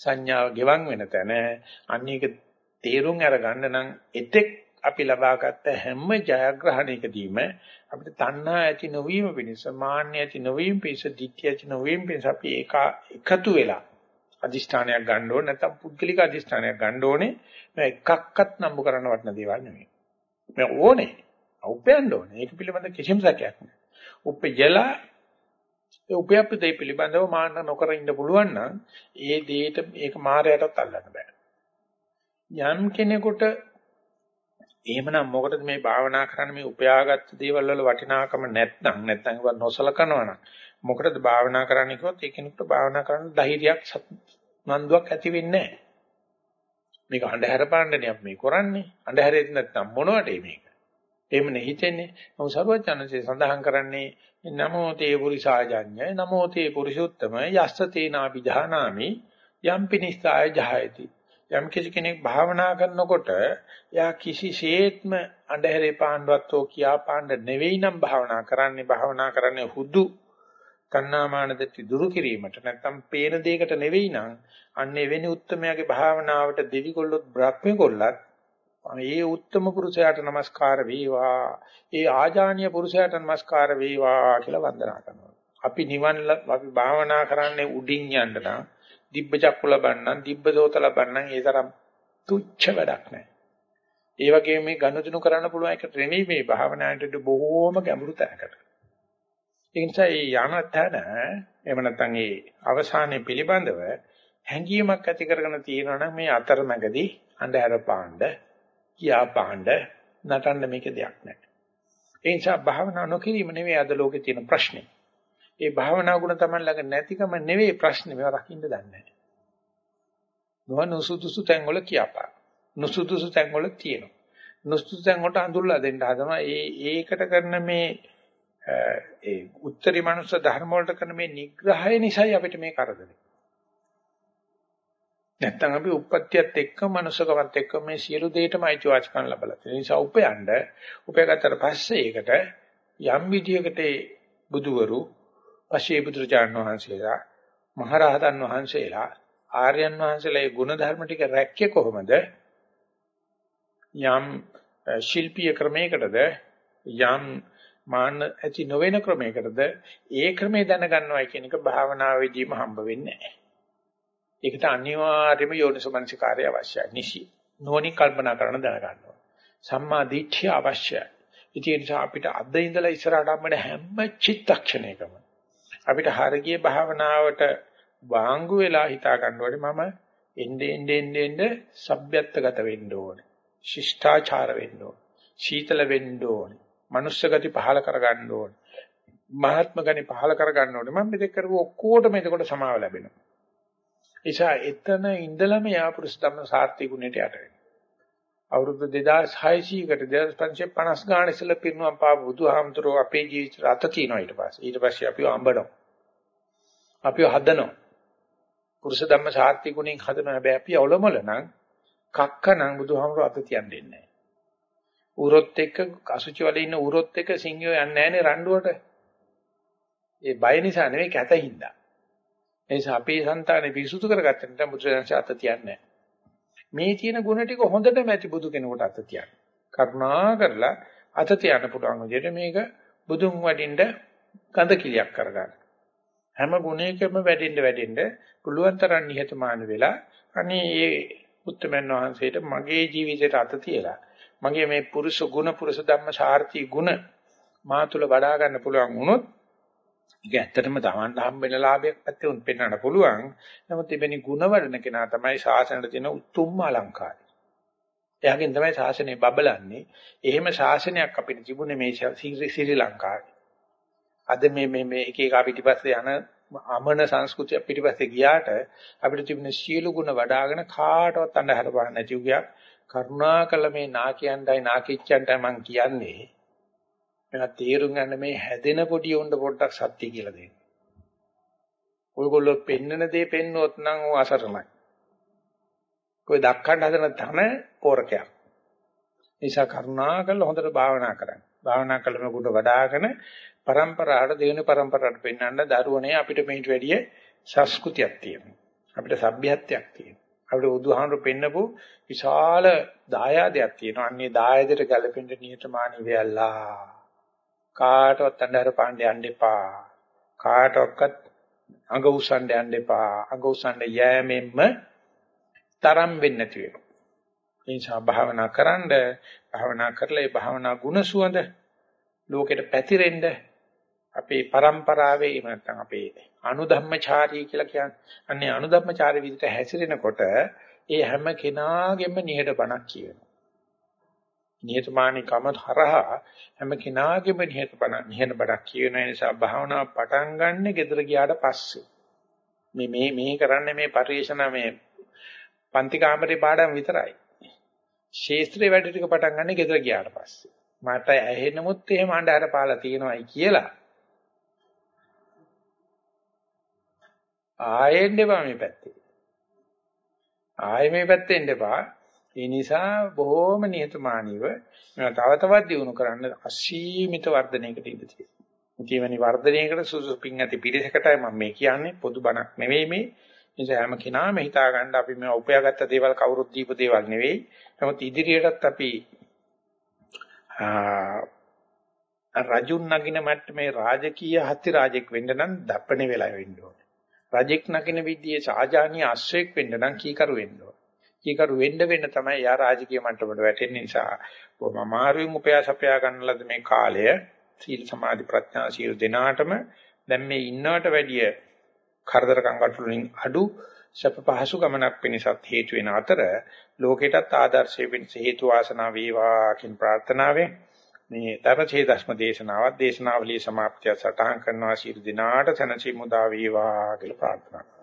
සංඥාව ගෙවන් වෙන තැන අන්නේක තේරුම් අරගන්න නම් එතෙක් අපි ලබාගත් හැම ජයග්‍රහණයකදීම අපිට තණ්හා ඇති නොවීම පිණිස මාන්න ඇති නොවීම පිණිස ditthිය ඇති නොවීම පිණිස අපි ඒක එකතු වෙලා අදිෂ්ඨානයක් ගන්න ඕනේ නැත්නම් පුද්ගලික අදිෂ්ඨානයක් ගන්න ඕනේ මේ එකක්වත් නම්බු කරන්න වටන දේවල් නෙමෙයි මේ ඕනේ. උපයන්න ඕනේ. ඒක පිළිබඳ කිසිම සැකයක් නැහැ. උපයලා ඒ උපයප්ප දෙය පිළිබඳව මාන්න නොකර ඉන්න පුළුවන් නම් ඒ දෙයට ඒක මායයටත් අල්ලන්න බෑ. යම් කෙනෙකුට එහෙමනම් මොකටද මේ භාවනා කරන්න මේ උපයාගත් දේවල් වල වටිනාකම නැත්නම් නැත්නම් ඒවා නොසලකනවා නම් මොකටද භාවනා කරන්න කිව්වොත් ඒ කෙනෙකුට භාවනා කරන්න ධෛර්යයක් නන්දුවක් ඇති වෙන්නේ නැහැ. මේක අන්ධහැර පාණ්ඩනේ අපි මේ කරන්නේ. අන්ධහැරෙත් නැත්නම් මොනවටේ මේක? එහෙමනේ හිතෙන්නේ. නමුත් සරුවචනසේ සඳහන් කරන්නේ නමෝ තේ පුරිසාජඤ්ඤය නමෝ තේ පුරිසුත්තම යස්ස තේනාපි ජානාමි යම් පිනිස්සාය ජහයති. යම් කිසි කෙනෙක් භාවනා කරනකොට යා කිසිසේත්ම අන්ධහැරේ පාණ්ඩවත්ෝ කියා පාණ්ඩ නෙවෙයි නම් භාවනා කරන්නේ භාවනා කරන්නේ හුදු තණ්හාමාන දෙටි දුරු කිරීමට නැත්තම් පේන දෙයකට නෙවෙයි නම් අන්නේ වෙන උත්තරමයාගේ භාවනාවට දෙවිකොල්ලොත් බ්‍රහ්මකොල්ලත් ඒ උත්තම පුරුෂයාට নমස්කාර වේවා. ඒ ආජානීය පුරුෂයාට নমස්කාර වේවා කියලා වන්දනා කරනවා. අපි නිවන් අපි භාවනා කරන්නේ උඩින් යන්න නම්, දිබ්බ චක්කු ලබන්න නම්, දිබ්බ දෝත ලබන්න නම් ඒ තරම් තුච්ච වැඩක් නැහැ. ඒ වගේම මේ ගනුදෙනු කරන්න පුළුවන් එක ත්‍රෙමී මේ භාවනාවට බොහෝම ගැඹුරු තැනකට. ඒ නිසා මේ යන තැන එහෙම නැත්නම් මේ අවසානයේ පිළිබඳව හැඟීමක් ඇති කරගෙන තියෙනවා නම් මේ අතරමැදි අන්ධහර පාණ්ඩ කියා පාණ්ඩ නටන්න මේක දෙයක් නැහැ. ඒ නිසා භාවනා නොකිරීම නෙවෙයි අද ලෝකේ තියෙන ප්‍රශ්නේ. ඒ භාවනා ගුණ තමයි ළඟ නැතිකම නෙවෙයි ප්‍රශ්නේ මේවා රකින්න දන්නේ නැහැ. නොනුසුදුසු තැන් වල කියපා. නුසුදුසු තැන් වල තියෙනවා. නුසුදුසු තැන් වලට අඳුරලා දෙන්න හදනවා. ඒ ඒකට කරන මේ ඒ උත්තරී මනුස්ස ධර්ම වලට කරන මේ නිග්‍රහය නිසායි අපිට මේ කරදරේ. නැත්තම් අපි උප්පත්තියත් එක්ක මනුස්සකමත් එක්ක මේ සියලු දෙයටම අයිතිවාසිකම් ලැබලා තියෙන නිසා උපයන්න උපයගත්තට පස්සේ ඒකට යම් විදියකට බුදුවරු පශේ බුදුරජාණන් වහන්සේලා මහරහතන් වහන්සේලා ආර්යයන් වහන්සේලා මේ ගුණ ධර්ම ටික රැක්කේ කොහොමද යම් ශිල්පීය ක්‍රමයකටද යම් මාන්න ඇති නොවන ක්‍රමයකටද ඒ ක්‍රමේ දැනගන්නවා කියන එක භාවනාවේදීම හම්බ වෙන්නේ නැහැ. ඒකට අනිවාර්යයෙන්ම යෝනිසමනසිකාරය අවශ්‍යයි. නිසි. නෝනි කල්පනා කරන දැනගන්නවා. සම්මා දිට්ඨිය අවශ්‍යයි. ඉතින් ඒ නිසා අපිට අද ඉඳලා ඉස්සරහට අපේ හැම චිත්තක්ෂණයකම අපිට හරගිය භාවනාවට වාංගු වෙලා හිතා ගන්න ඕනේ මම එnde ende ende ende සભ્યත්වගත වෙන්න ඕනේ. ශිෂ්ටාචාර වෙන්න ඕනේ. සීතල වෙන්න ඕනේ. මනුස්ස ගති පහල කරගන්න ඕනේ. මහත්ම ගති පහල කරගන්න ඕනේ. මම මේක කරුව ඔක්කොටම එතකොට සමාව ලැබෙනවා. නිසා එතන ඉඳලම යාපුරුෂ ධම්ම සාර්ථි ගුණයට යට වෙනවා. අවුරුදු 2600කට 2550 ගාන ඉස්සෙල්ලා පිරිනුවම් පා බුදුහාමුදුරුවෝ අපේ ජීවිතේ අත තියනවා ඊට පස්සේ. ඊට පස්සේ අපිව අඹනවා. අපිව හදනවා. පුරුෂ ධම්ම සාර්ථි ගුණෙන් හදනවා. හැබැයි අපි ඔලොමල නම් කක්ක නම් බුදුහාමුදුරුවෝ අත තියන්නේ නැහැ. උරොත් එක්ක අසුචි වල ඉන්න උරොත් එක්ක සිංහයෝ යන්නේ නැහනේ රණ්ඩුවට. ඒ බය නිසා නෙවෙයි කැතින්දා. නිසා අපේ సంతානේ පිරිසුදු කරගත්තට නම් බුදුසසුන අත තියන්නේ මේ තියෙන ගුණ ටික හොඳටම ඇති බුදු කෙනෙකුට අත තියන්න. කරුණා කරලා අත තියන්න පුළුවන් විදිහට මේක බුදුන් වඩින්න ගඳ කිලියක් කරගන්න. හැම ගුණයකම වැඩිෙන්න වැඩිෙන්න පුළුවන් තරම් නිහතමානී වෙලා අනේ ඒ උත්තමයන් වහන්සේට මගේ ජීවිතයට අත තියලා මගේ මේ පුරුෂ ගුණ පුරුෂ ධම්ම සාර්ථී ගුණ මා තුල වඩා ගන්න පුළුවන් වුණොත් ඒක ඇත්තටම තමන්ට හම්බෙන ලාභයක් පැත්තේ උන් පෙන්වන්න පුළුවන්. නමුත් එවැනි ගුණ වඩන කෙනා තමයි ශාසනයට තියෙන උතුම්ම අලංකාරය. එයාගෙන් තමයි ශාසනය බබලන්නේ. එහෙම ශාසනයක් අපිට තිබුණේ මේ ශ්‍රී ලංකාවේ. අද මේ මේ මේ එක එක පිටිපස්සේ යන අමන සංස්කෘතිය පිටිපස්සේ ගියාට අපිට තිබුණ සියලු ගුණ වඩ아가න කාටවත් අඳහර පාන්න නැති උගයක් කරුණාකල මේ නාකියන්ටයි නාකිච්චන්ටයි මං කියන්නේ මම තේරුම් ගන්න මේ හැදෙන පොඩි උණ්ඩ පොට්ටක් සත්‍ය කියලා දෙන්න. ඔයගොල්ලෝ පෙන්නන දේ පෙන්නොත් නම් ਉਹ අසරණයි. કોઈ දක්කන්න හදන තන පෝරකයක්. නිසා කරුණාකරලා හොඳට භාවනා කරන්න. භාවනා කළම කුඩ වඩාගෙන પરම්පරාවට දෙවෙනි પરම්පරාවට පෙන්වන්න දරුවනේ අපිට මේට වැඩිය සංස්කෘතියක් තියෙනවා. අපිට සભ્યත්වයක් තියෙනවා. අපිට බුදුහාමුදුරු පෙන්නපු විශාල දායාදයක් තියෙනවා. අන්නේ දායාදයට ගැලපෙන්න නියතමානී වෙයලා කාටවත් අnder පාණ්ඩ යන්න එපා. කාටවත් අඟ උස්සන්න යන්න එපා. අඟ උස්සන්න යෑමෙන්ම තරම් වෙන්නේ නැති වෙනවා. ඒ නිසා භාවනා කරන්ඩ භාවනා කරලා ඒ භාවනා ගුණ සුවඳ ලෝකෙට පැතිරෙන්න අපේ પરම්පරාවේ එහෙම නැත්නම් අපේ අනුධම්මචාරී කියලා කියන්නේ. අන්නේ අනුධම්මචාරී විදිහට හැසිරෙනකොට ඒ හැම කෙනාගේම නිහඬ බණක් කියනවා. නිහතමානීකම හරහා හැම කෙනාගේම නිහත බණ නිහන බණක් කියන නිසා භාවනා පටන් ගන්න gedara ගියාට පස්සේ. මේ මේ මේ කරන්නේ මේ පරිේශන මේ පන්ති කාමරේ පාඩම් විතරයි. ශේස්ත්‍රයේ වැඩ ටික පටන් ගන්න gedara ගියාට පස්සේ. මට ඇහෙනමුත් එහෙම අඬහැර පාලා තියෙනවායි කියලා. ආයෙන්න එපා මේ පැත්තේ. ආයෙ මේ පැත්තේ එන්න එපා. ඒ නිසා බොහෝම නිහතමානීව තව තවත් දියුණු කරන්න අසීමිත වර්ධනයකට ඉඩ තියෙනවා. මුතියවනි වර්ධනයකට සුසුපින් ඇති පිළිසකටයි මම මේ කියන්නේ පොදු බණක් නෙවෙයි මේ. නිසා හැම කෙනාම හිතා ගන්න අපි මේ උපයාගත්ත දේවල් කවුරුත් දීපු දේවල් නෙවෙයි. නමුත් ඉදිරියටත් අපි රජුන් නගින මට්ටමේ රාජකීය හත්ති රාජෙක් වෙන්න නම් දප්පණේ වෙලා වෙන්න ඕනේ. රජෙක් නගින විදියේ සාජානීය අශ්වයෙක් වෙන්න නම් කීකරු වෙන්න ඕනේ. කීකරු වෙන්න වෙන්න තමයි යා රාජකීය මට්ටමට වැටෙන නිසා බොහොම අමාරුවෙන් උපයාස අපයා ගන්න ලද මේ කාලය සීල සමාධි ප්‍රඥා සීල දෙනාටම දැන් මේ ඉන්නවට වැඩිය කරදර කංගටු වලින් අඩු සප පහසු ගමනක් වෙනසත් හේතු වෙන අතර ලෝකෙටත් ආදර්ශය වෙනස හේතු වාසනා වේවා කියන ප්‍රාර්ථනාවෙන් මේ තරචේ දස්ම දේශනාවත් දේශනාවලිය સમાප්තිය සටහන් කරනවා. සීල දිනාට සනසි මුදා වේවා කියලා ප්‍රාර්ථනා කරනවා.